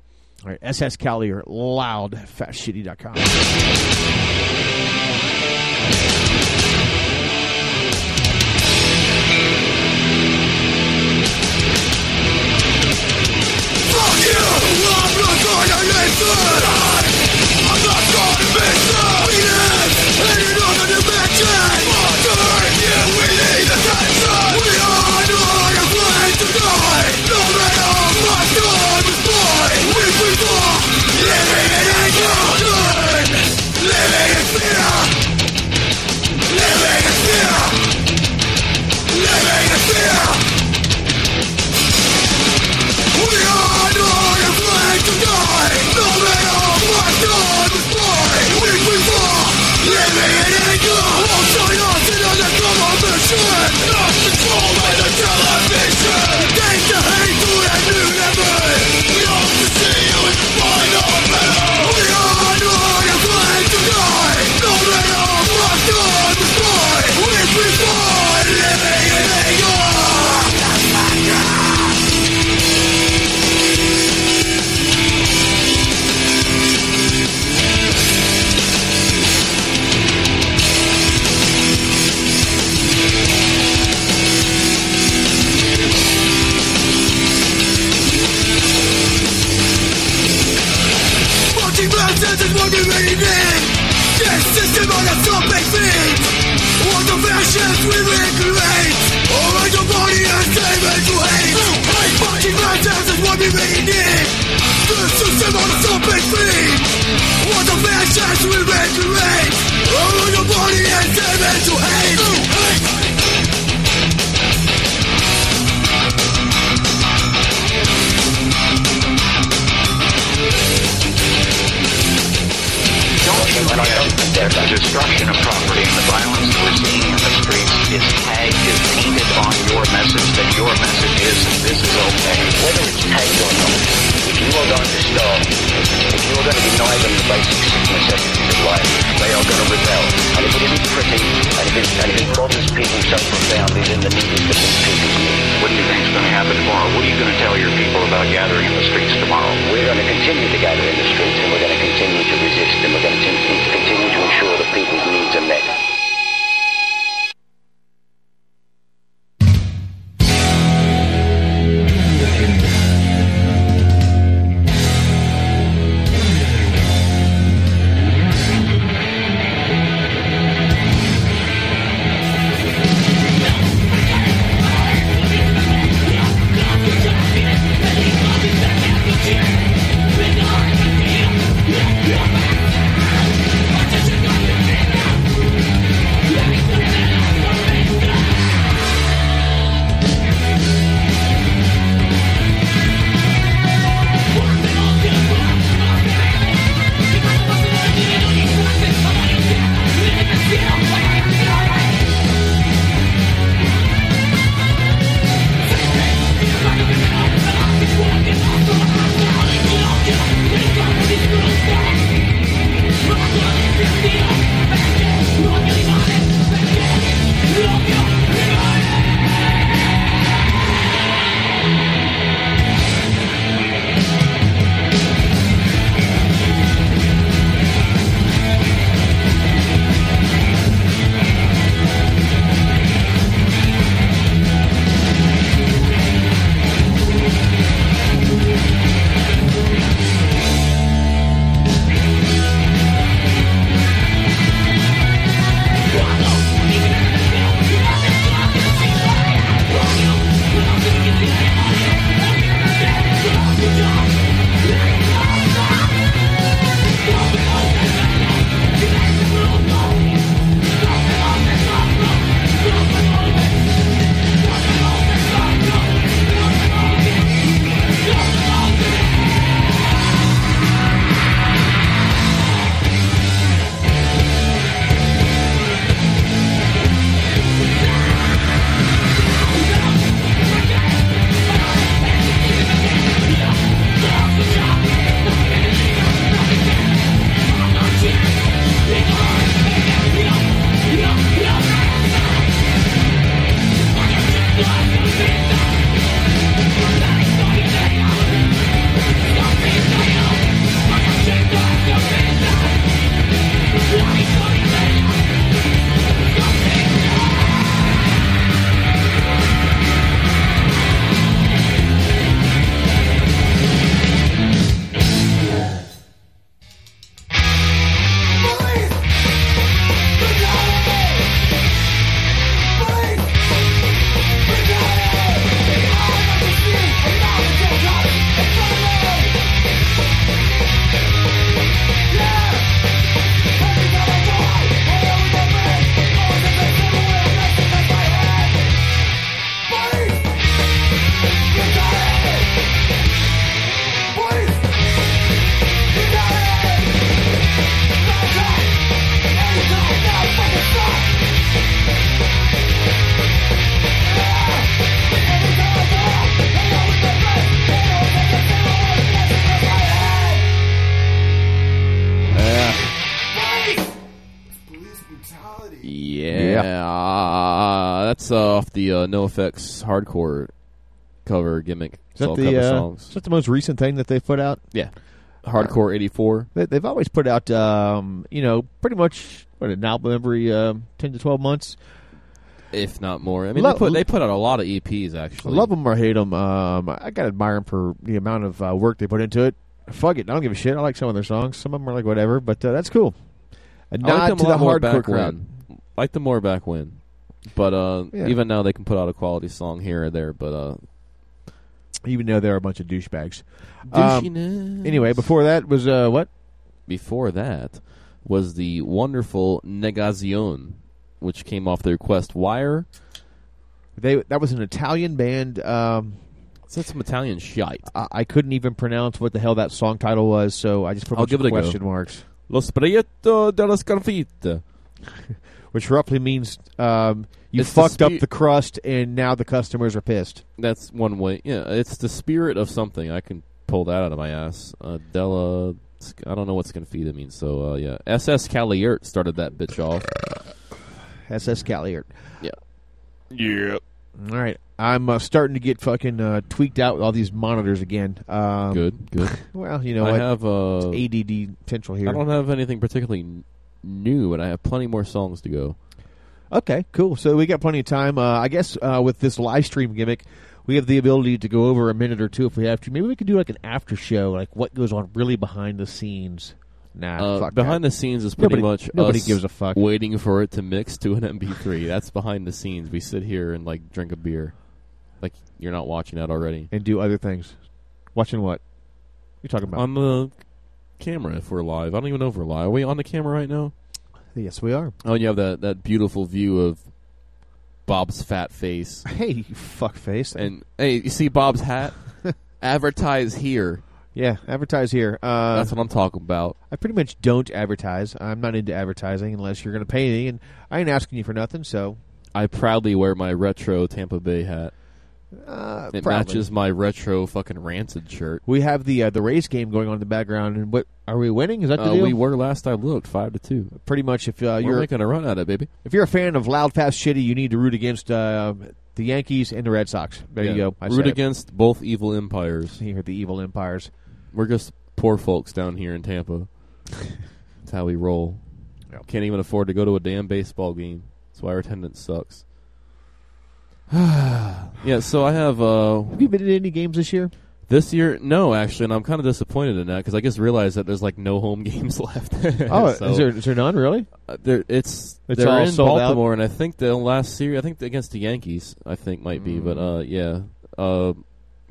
All right, SS Callier, loud, fastshitty.com. Fuck you! I'm not gonna listen! I'm not gonna listen! We live in another Vision on a serpent feet What a we to your body and to hate. The destruction of property and the violence that we're seeing in the streets is tagged, is painted on your message that your message is this is okay, whether it's tagged or not if you are going to stop, if you are going to deny them the basic necessities of life, they are going to rebel. And if it isn't pretty, and if it, and if it bothers people so profoundly, then the need is to meet people's needs. What do you think is going to happen tomorrow? What are you going to tell your people about gathering in the streets tomorrow? We're going to continue to gather in the streets, and we're going to continue to resist, and we're going to, continue to ensure that people's needs are met. Uh, uh, NoFX hardcore cover gimmick. Is that the uh, songs. is that the most recent thing that they've put out? Yeah, Hardcore '84. They, they've always put out, um, you know, pretty much what an album every um, ten to twelve months. if not more. I mean, Lo- they put they put out a lot of EPs actually. Love them or hate them. Um, I got to admire them for the amount of uh, work they put into it. Fuck it, I don't give a shit. I like some of their songs. Some of them are like whatever, but uh, that's cool. A I like them to the hardcore back crowd. Like them more back when, but uh, Yeah. even now they can put out a quality song here or there. But uh, even though they're a bunch of douchebags. Um, anyway, before that was uh, what? Before that was the wonderful Negazione, which came off the Quest Wire. They that was an Italian band. Um, That's some Italian shite. I, I couldn't even pronounce what the hell that song title was, so I just put a I'll give it a go. question marks. Lo spreito della sconfitta. [laughs] which roughly means um, You It's the fucked up the crust, and now the customers are pissed. That's one way. Yeah, it's the spirit of something. I can pull that out of my ass. Uh, Della, I don't know what Sconfita means. So uh, yeah, SS Kaliert started that bitch off. SS Kaliert. Yeah. Yeah. All right. I'm uh, starting to get fucking uh, tweaked out with all these monitors again. Um, Good, good. [laughs] Well, you know, I what? have uh, ADD potential here. I don't have anything particularly n- new, and I have plenty more songs to go. Okay, cool. So we got plenty of time. Uh, I guess uh, with this live stream gimmick, we have the ability to go over a minute or two if we have to. Maybe we could do like an after show, like what goes on really behind the scenes. Nah, Uh, fuck behind that. the scenes is pretty Nobody- much nobody us gives a fuck. waiting for it to mix to an MP3. [laughs] That's behind the scenes. We sit here and like drink a beer, like you're not watching that already. and do other things. Watching what? You're talking about? On the camera, if we're live, I don't even know if we're live. Are we on the camera right now? yes, we are. Oh, and you have that that beautiful view of Bob's fat face. [laughs] Hey, you fuck face. And hey, you see Bob's hat? [laughs] Advertise here. Yeah, advertise here. Uh, That's what I'm talking about. I pretty much don't advertise. I'm not into advertising unless you're going to pay me, and I ain't asking you for nothing. So I proudly wear my retro Tampa Bay hat. Uh, It proudly. matches my retro fucking rancid shirt. We have the uh, the Rays game going on in the background, and what are we winning? Is that the Uh, we were last I looked, five to two. pretty much. If uh, We're you're making a run at it, baby. if you're a fan of loud, fast, shitty, you need to root against uh, the Yankees and the Red Sox. There Yeah. you go. I Root said it. against both evil empires. Here, the evil empires. We're just poor folks down here in Tampa. [laughs] That's how we roll. Yep. Can't even afford to go to a damn baseball game. That's why our attendance sucks. [sighs] yeah, so I have uh, Have you been to any games this year? this year. No, actually, and I'm kind of disappointed in that because I just realized that there's like no home [laughs] games left. Oh, So, is there is there none really? uh, there, it's It's they're all in sold out? Baltimore, and I think the last series, I think against the Yankees, I think might be, but Mm. uh, yeah, uh,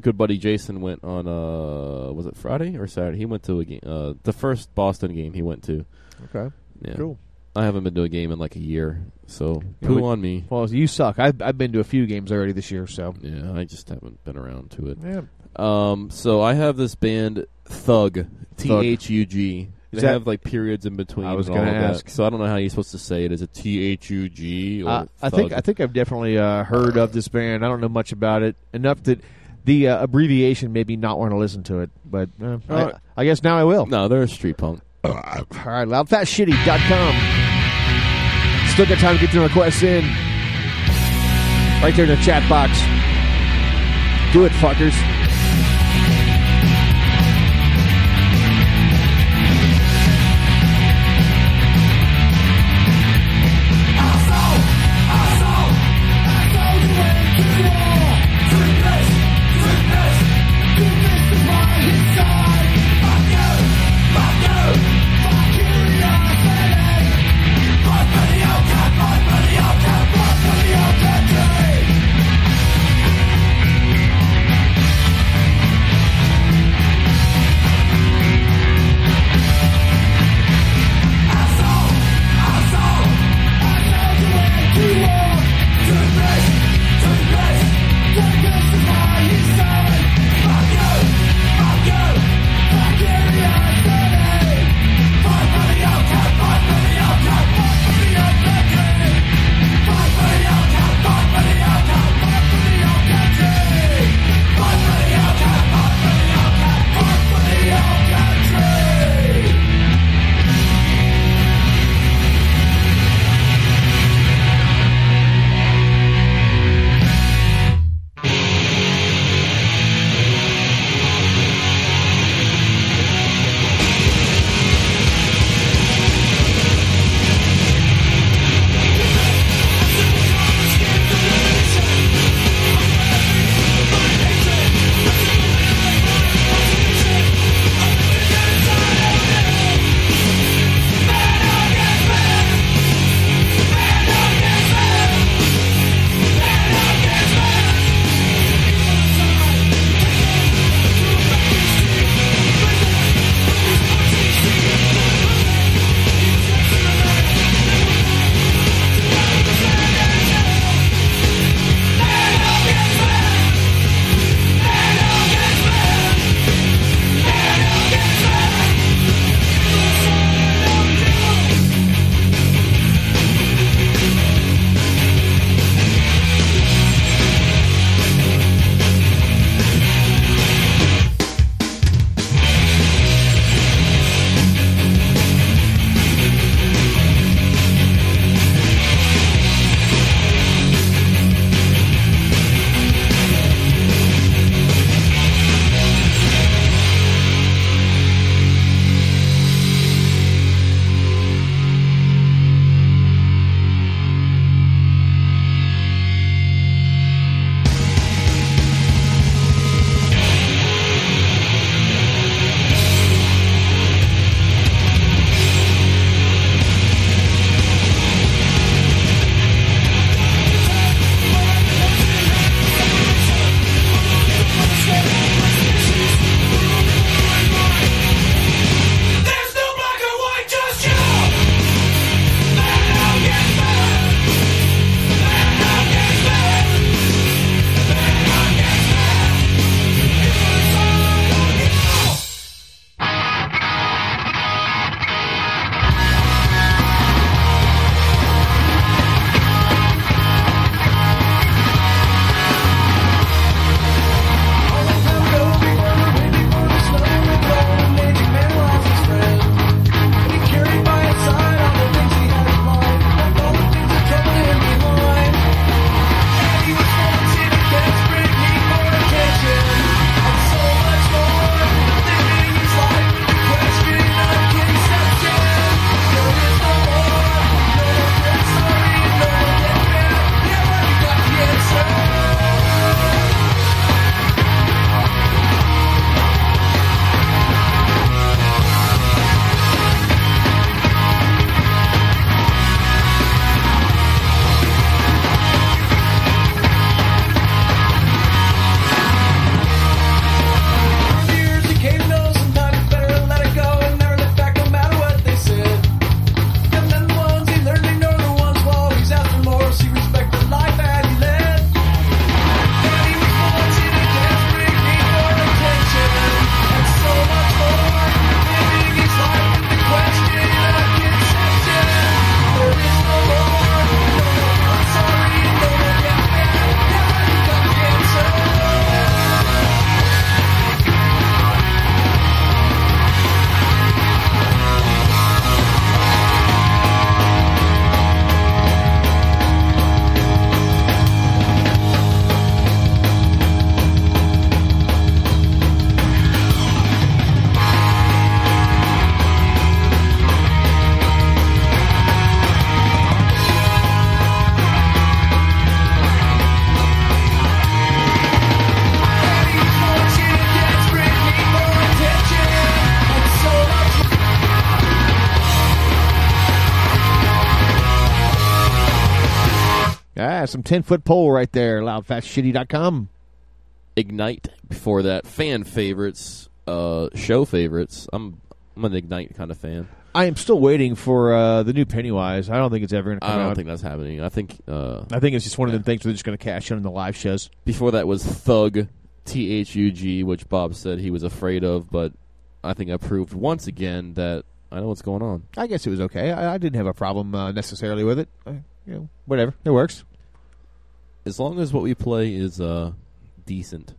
good buddy Jason went on uh, was it Friday or Saturday? He went to a game, uh, the first Boston game he went to. Okay, Yeah, cool. I haven't been to a game in like a year, so Yeah, poo on me. Well, you suck. I've I've been to a few games already this year, so Yeah, I just haven't been around to it. yeah. Um, so I have this band Thug, T H U G. They that- have like periods in between. I was of that. ask. so I don't know how you're supposed to say it. Is it T H U G or Uh, I think I think I've definitely uh, heard of this band. I don't know much about it enough that the uh, abbreviation made me not want to listen to it. But uh, I, I guess now I will. No, they're a street punk. All right, loudfastshitty.com. Still got time to get the requests in. Right there in the chat box. Do it, fuckers. Right, some 10 foot pole right there, loudfastshitty.com. Ignite before that. Fan favorites, uh, show favorites. I'm I'm an Ignite kind of fan. I am still waiting for uh, the new Pennywise. I don't think it's ever going to I don't out. think that's happening. I think uh, I think it's just one of them things where they're just going to cash in on the live shows. before that was Thug, T H U G, which Bob said he was afraid of, but I think I proved once again that I know what's going on. I guess it was okay. I, I didn't have a problem uh, necessarily with it. I, you know, whatever, it works. As long as what we play is uh, decent,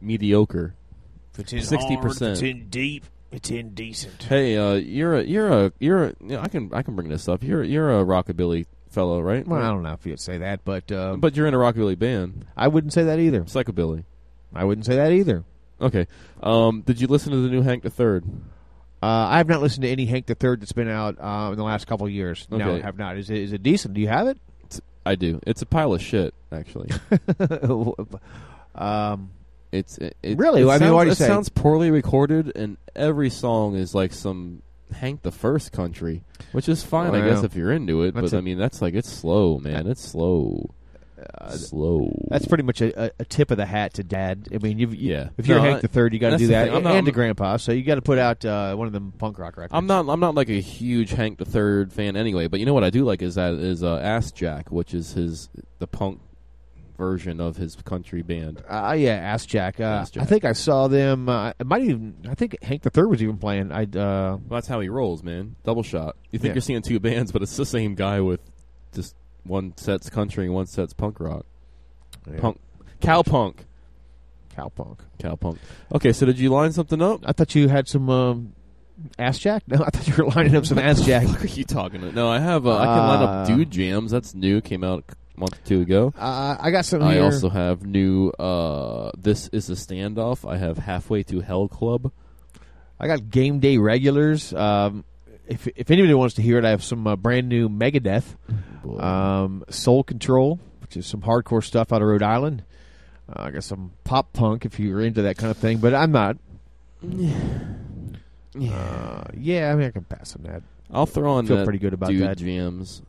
mediocre, sixty percent. It's in deep, it's indecent. Hey, uh, you're a you're a you're a, you know, I can I can bring this up. You're you're a rockabilly fellow, right? Well, I don't know if you'd say that, but uh, But you're in a rockabilly band, I wouldn't say that either. psychobilly. I wouldn't say that either. Okay. Um, did you listen to the new Hank the Third? Uh, I have not listened to any Hank the Third that's been out uh, in the last couple of years. No, I have not. Is it is it decent? Do you have it? I do. It's a pile of shit, actually. [laughs] um, It's it, it, Really? It I mean, sounds, why do you it say? sounds poorly recorded, and every song is like some Hank the First country, which is fine, I Well, guess, if you're into it. that's But I mean, that's like it's slow, man. It's slow, slow. That's pretty much a, a, a tip of the hat to Dad. I mean, you've, you, Yeah. if you're No, Hank I- the Third, you got to do the that, thing. I'm and, to Grandpa. So you got to put out uh, one of them punk rock records. I'm not. I'm not like a huge Hank the Third fan anyway. But you know what I do like is that is uh, Assjack, which is his the punk version of his country band. Uh, yeah, Assjack. Uh, Assjack. I think I saw them. Uh, it might even. I think Hank the Third was even playing. I. Uh, Well, that's how he rolls, man. Double shot. You think Yeah. you're seeing two bands, but it's the same guy with just one set's country and one set's punk rock. Yeah. Punk, cow punk, cowpunk. cow punk. Okay, so did you line something up? I thought you had some um, Assjack. No, [laughs] I thought you were lining up some Assjack. What are you talking about? No, I have. Uh, I can line up Uh, Dude Jams. That's new. Came out a month or two ago. Uh, I got some I here. also have new. Uh, this is a standoff. I have halfway to Hell Club. I got game day regulars. Um, if if anybody wants to hear it, I have some uh, brand new Megadeth, um, Soul Control, which is some hardcore stuff out of Rhode Island. Uh, I got some pop punk if you're into that kind of thing, but I'm not. [sighs] Uh, yeah, I mean I can pass on that. I'll throw on Feel that pretty good about Dude that. Jams.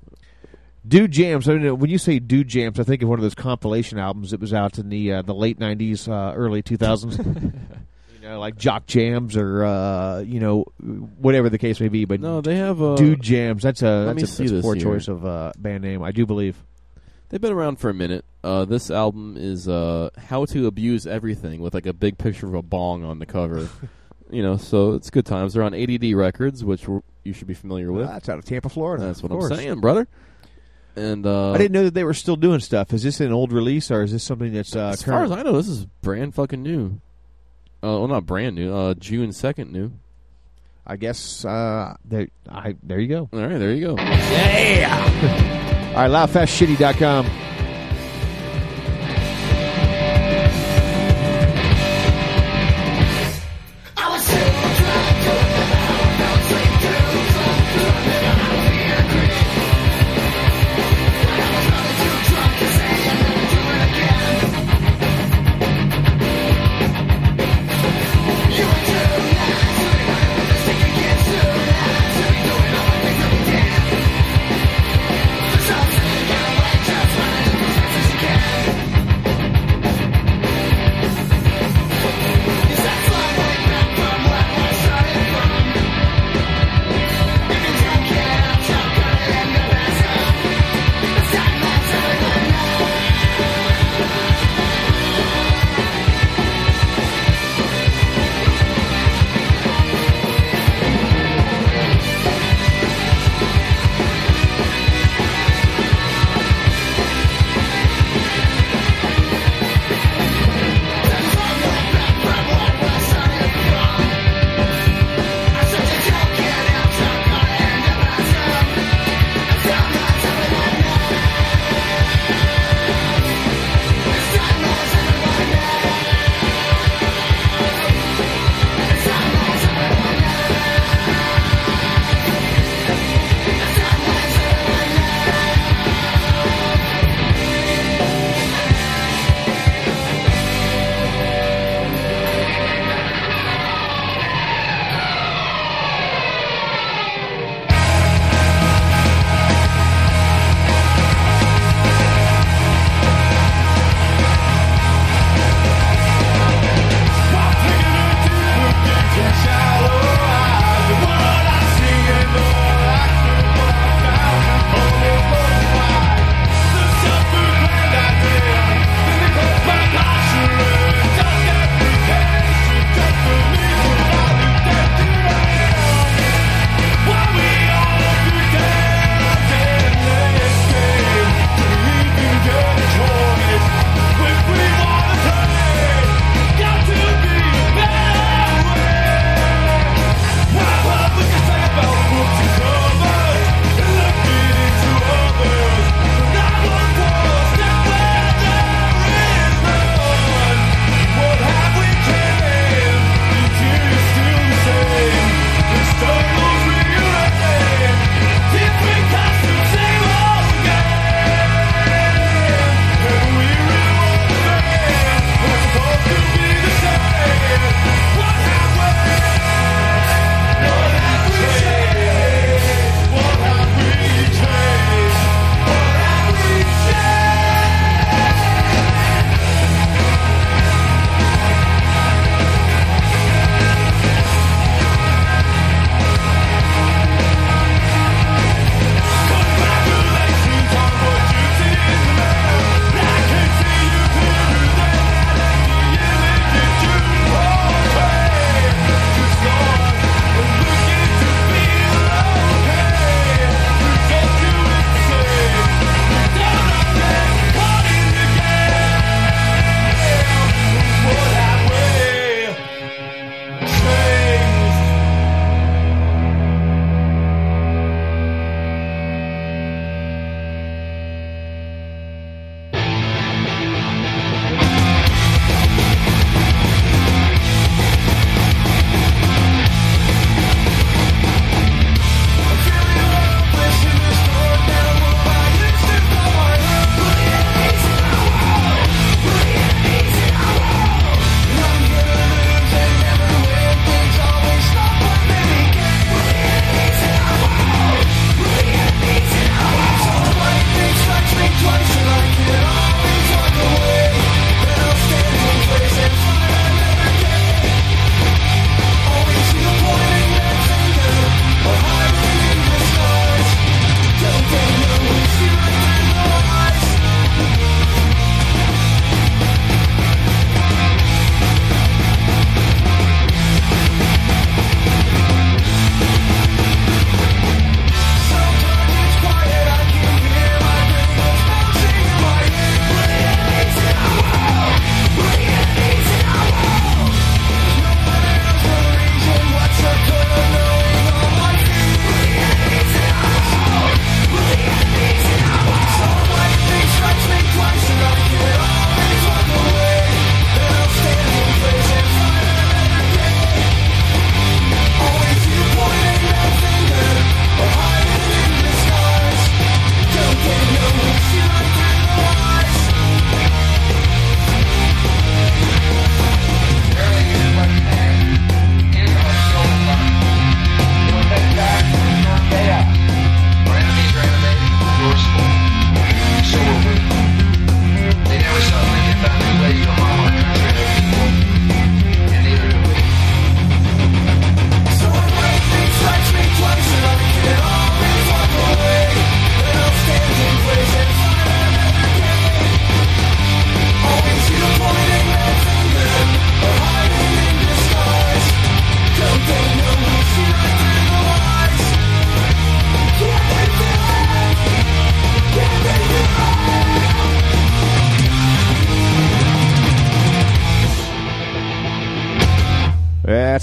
Dude Jams. I mean, when you say Dude Jams, I think of one of those compilation albums that was out in the uh, the late '90s, uh, early 2000s. [laughs] know, like Jock Jams or uh, you know whatever the case may be. But No, they have. Uh, Dude Jams. That's a that's a, that's poor here. choice of uh, band name. I do believe. They've been around for a minute. Uh, this album is uh, "How to Abuse Everything" with like a big picture of a bong on the cover. [laughs] you know, so it's good times. They're on ADD Records, which you should be familiar with. That's out of Tampa, Florida. That's what I'm saying, brother. And uh, I didn't know that they were still doing stuff. Is this an old release or is this something that's uh, as far as I know, this is brand fucking new. Uh, well, not brand new. Uh, June second new. I guess uh, there. I there you go. All right, there you go. Yeah. [laughs] All right, loudfastshitty.com.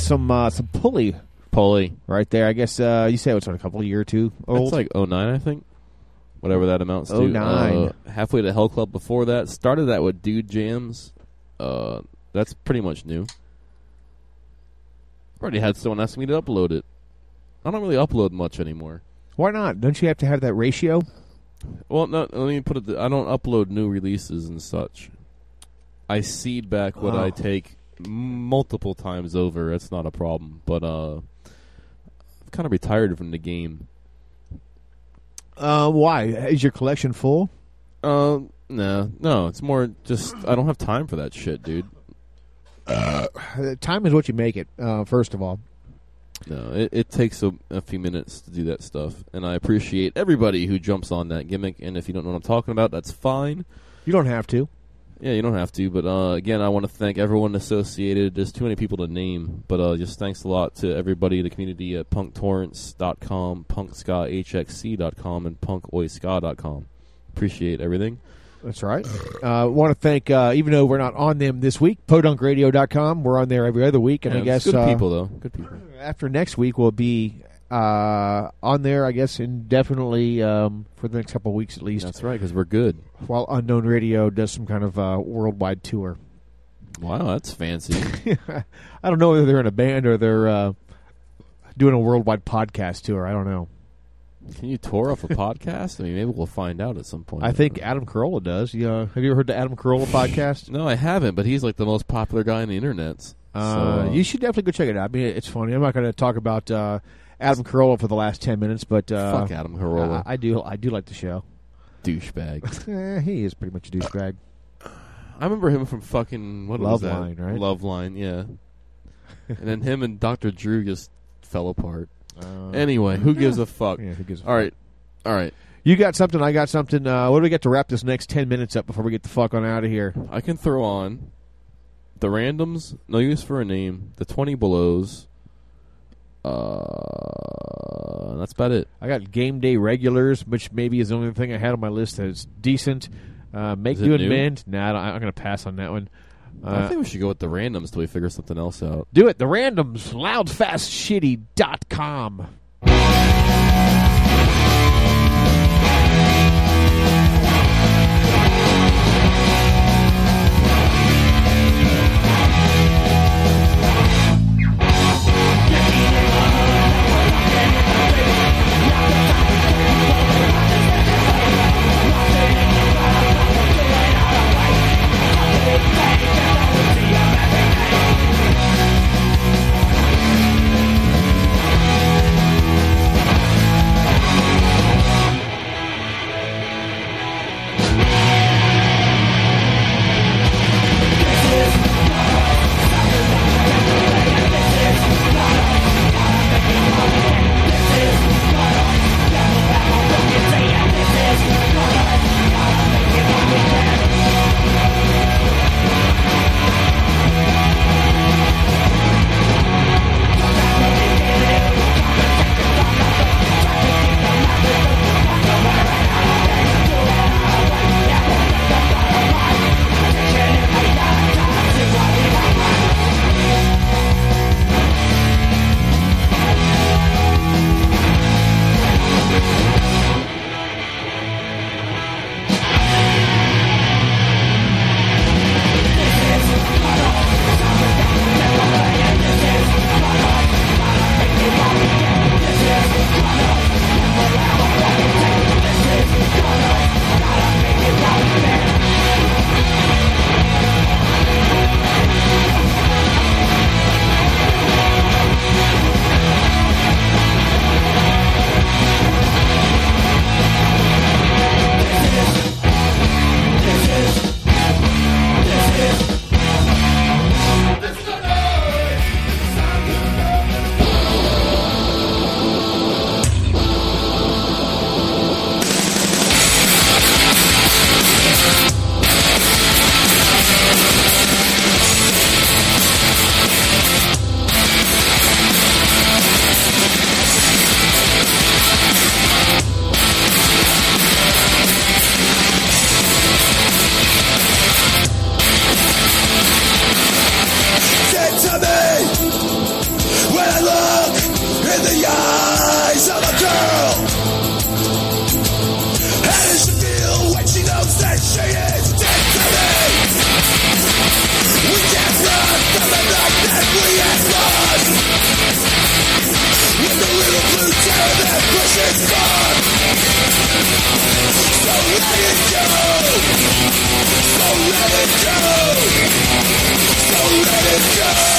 some uh, some pulley Pulley. right there. I guess uh, you say it's a couple of year or two old. It's like 09, I think. Whatever that amounts to. 09. Uh, halfway to Hell Club before that. Started that with Dude Jams. Uh, that's pretty much new. Already had someone ask me to upload it. I don't really upload much anymore. Why not? Don't you have to have that ratio? Well, no, let me put it. th- I don't upload new releases and such. I seed back what I Oh. take multiple times over. It's not a problem. But uh, I've kind of retired from the game. Uh, why? Is your collection full? Uh, no, no. It's more just I don't have time for that shit, dude. Uh, time is what you make it. Uh, first of all, No, it, it takes a, a few minutes to do that stuff, and I appreciate everybody who jumps on that gimmick. And if you don't know what I'm talking about, that's fine. you don't have to. Yeah, you don't have to. But uh, again, I want to thank everyone associated. There's too many people to name, but uh, just thanks a lot to everybody, in the community at punktorrents.com, punkskahxc.com, and punkoiska.com. Appreciate everything. That's right. Uh, want to thank, uh, even though we're not on them this week, podunkradio.com. We're on there every other week, and Yeah, I guess good uh, people though. Good people. after next week we'll be uh, on there, I guess, indefinitely um, for the next couple of weeks at least. That's right, because we're good. While Unknown Radio does some kind of uh, worldwide tour. Wow, that's fancy. [laughs] I don't know whether they're in a band or they're uh, doing a worldwide podcast tour. I don't know. Can you tour off a podcast? I mean, maybe we'll find out at some point. I think Adam Carolla does. Yeah, have you ever heard the Adam Carolla podcast? [clears throat] No, I haven't, but he's like the most popular guy on the internet. Uh, so, you should definitely go check it out. I mean, it's funny. I'm not going to talk about uh, Adam Carolla for the last ten minutes, but uh, Fuck Adam Carolla. I, I do. I do like the show. douchebag. [laughs] Eh, he is pretty much a douchebag. I remember him from fucking what was that? Loveline, right? Loveline, yeah. [laughs] and then him and Dr. Drew just fell apart. Uh, Anyway, who gives a fuck? Yeah, who gives a All right, all right. You got something. I got something. Uh, what do we get to wrap this next ten minutes up before we get the fuck on out of here? I can throw on the randoms. No use for a name. The twenty belows. Uh, that's about it. I got game day regulars, which maybe is the only thing I had on my list that's decent. Uh, make do and new? mend. Nah, I I'm going to pass on that one. I Uh, think we should go with the randoms till we figure something else out. do it. The randoms. Loudfastshitty.com. Now. We can run, but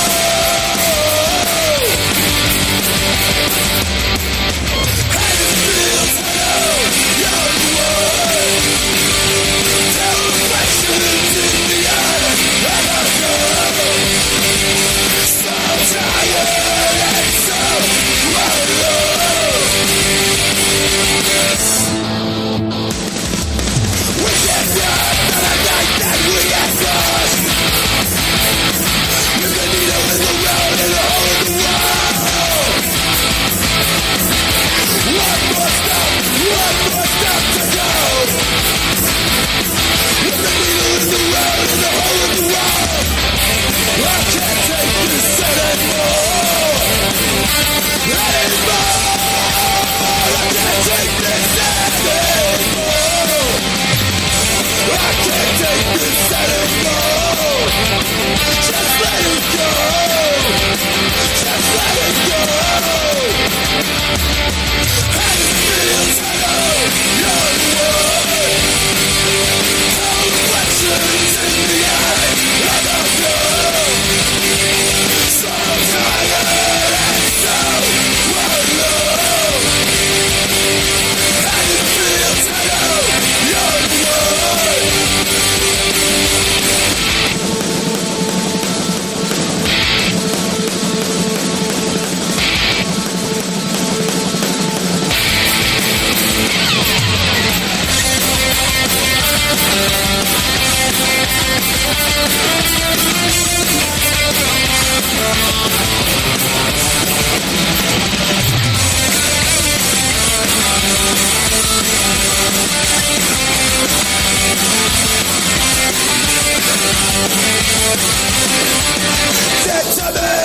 Dead to me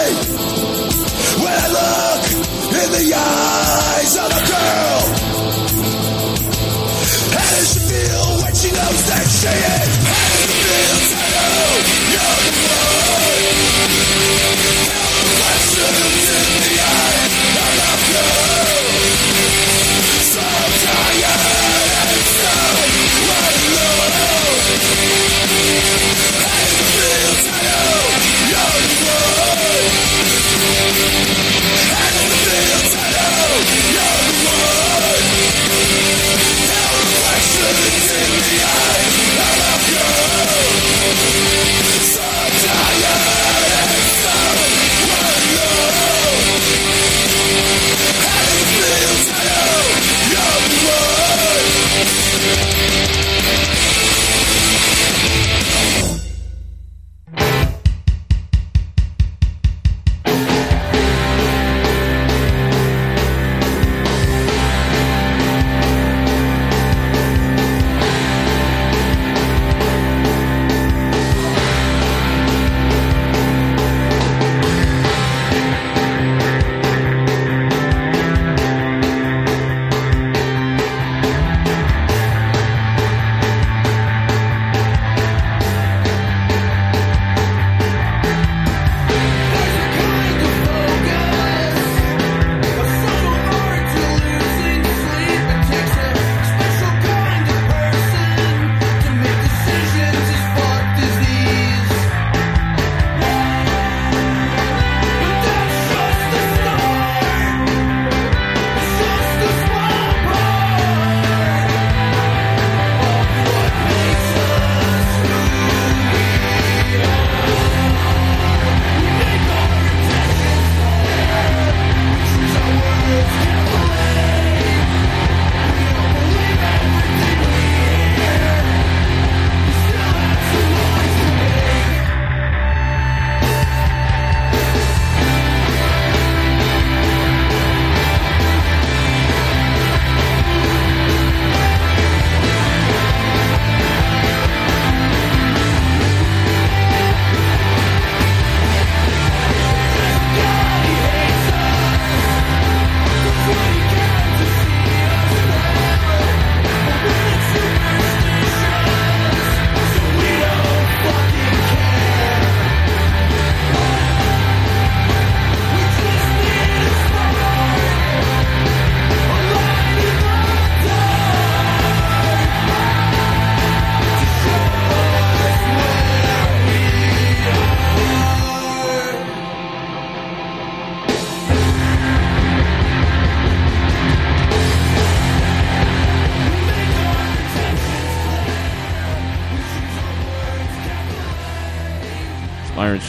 when I look in the eyes of a girl. How does she feel when she knows that she is? How does it feel to know you're the one? Tell the questions in the eyes of a girl.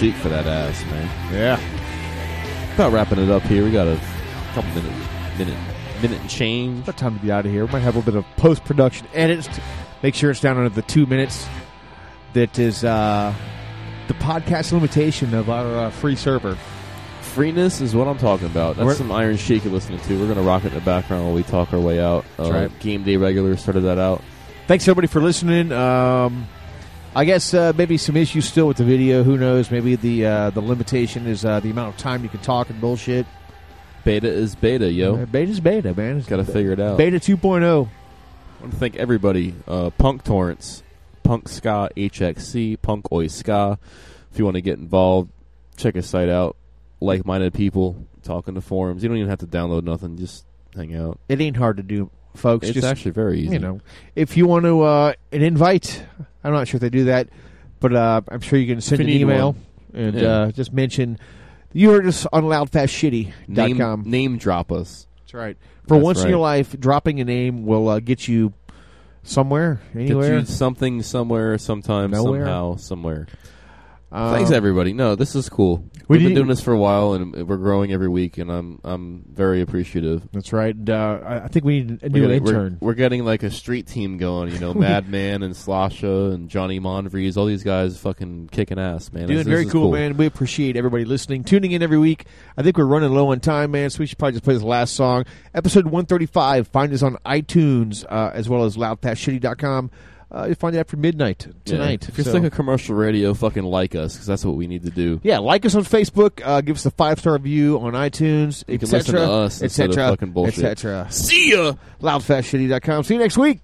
Sheik for that ass, man. Yeah. About wrapping it up here. We got a couple minute, minute, minute and change. What time to be out of here? We might have a little bit of post production edits. To make sure it's down under the two minutes. That is uh, the podcast limitation of our uh, free server. Freeness is what I'm talking about. That's We're- some Iron Sheik you're listening to. We're gonna rock it in the background while we talk our way out. That's Uh, right. Game Day regular started that out. Thanks everybody for listening. Um, I guess uh, maybe some issues still with the video. Who knows? Maybe the uh, the limitation is uh, the amount of time you can talk and bullshit. Beta is beta, yo. Uh, beta's beta, man. It's Got to figure it out. Beta oh. 2.0. I want to thank everybody. Uh, Punk Torrents, Punk Ska HXC, Punk Oi Ska. If you want to get involved, check his site out. Like-minded people, talking to forums. You don't even have to download nothing. Just hang out. It ain't hard to do, folks. It's Just, actually very easy. You know, if you want to uh, an invite, I'm not sure if they do that, but uh, I'm sure you can send an email one. and Yeah. uh, just mention you are just on loudfastshitty.com. Name, name drop us. That's right. For That's once in your life, dropping a name will uh, get you somewhere, anywhere. Get you something somewhere, sometime, Nowhere. somehow, somewhere. Um, Thanks everybody. No, this is cool. we We've been doing this for a while, and we're growing every week, and I'm I'm very appreciative. That's right. And, uh, I- I think we need a We're new getting, we're- We're, getting like a street team going. You know, [laughs] Madman and Slasha and Johnny Monvries. All these guys fucking kicking ass, man. Doing This- this very is cool, man. We appreciate everybody listening, tuning in every week. I think we're running low on time, man, so we should probably just play this last song. Episode 135. Find us on iTunes uh, as well as loudfastshitty.com. Uh, you'll find it after midnight Yeah. tonight. If you're So- sick of commercial radio, fucking like us because that's what we need to do. yeah, like us on Facebook. Uh, give us a five star review on iTunes, You can listen to us etc. fucking bullshit. etc. See ya. Loudfastshitty.com. See you next week.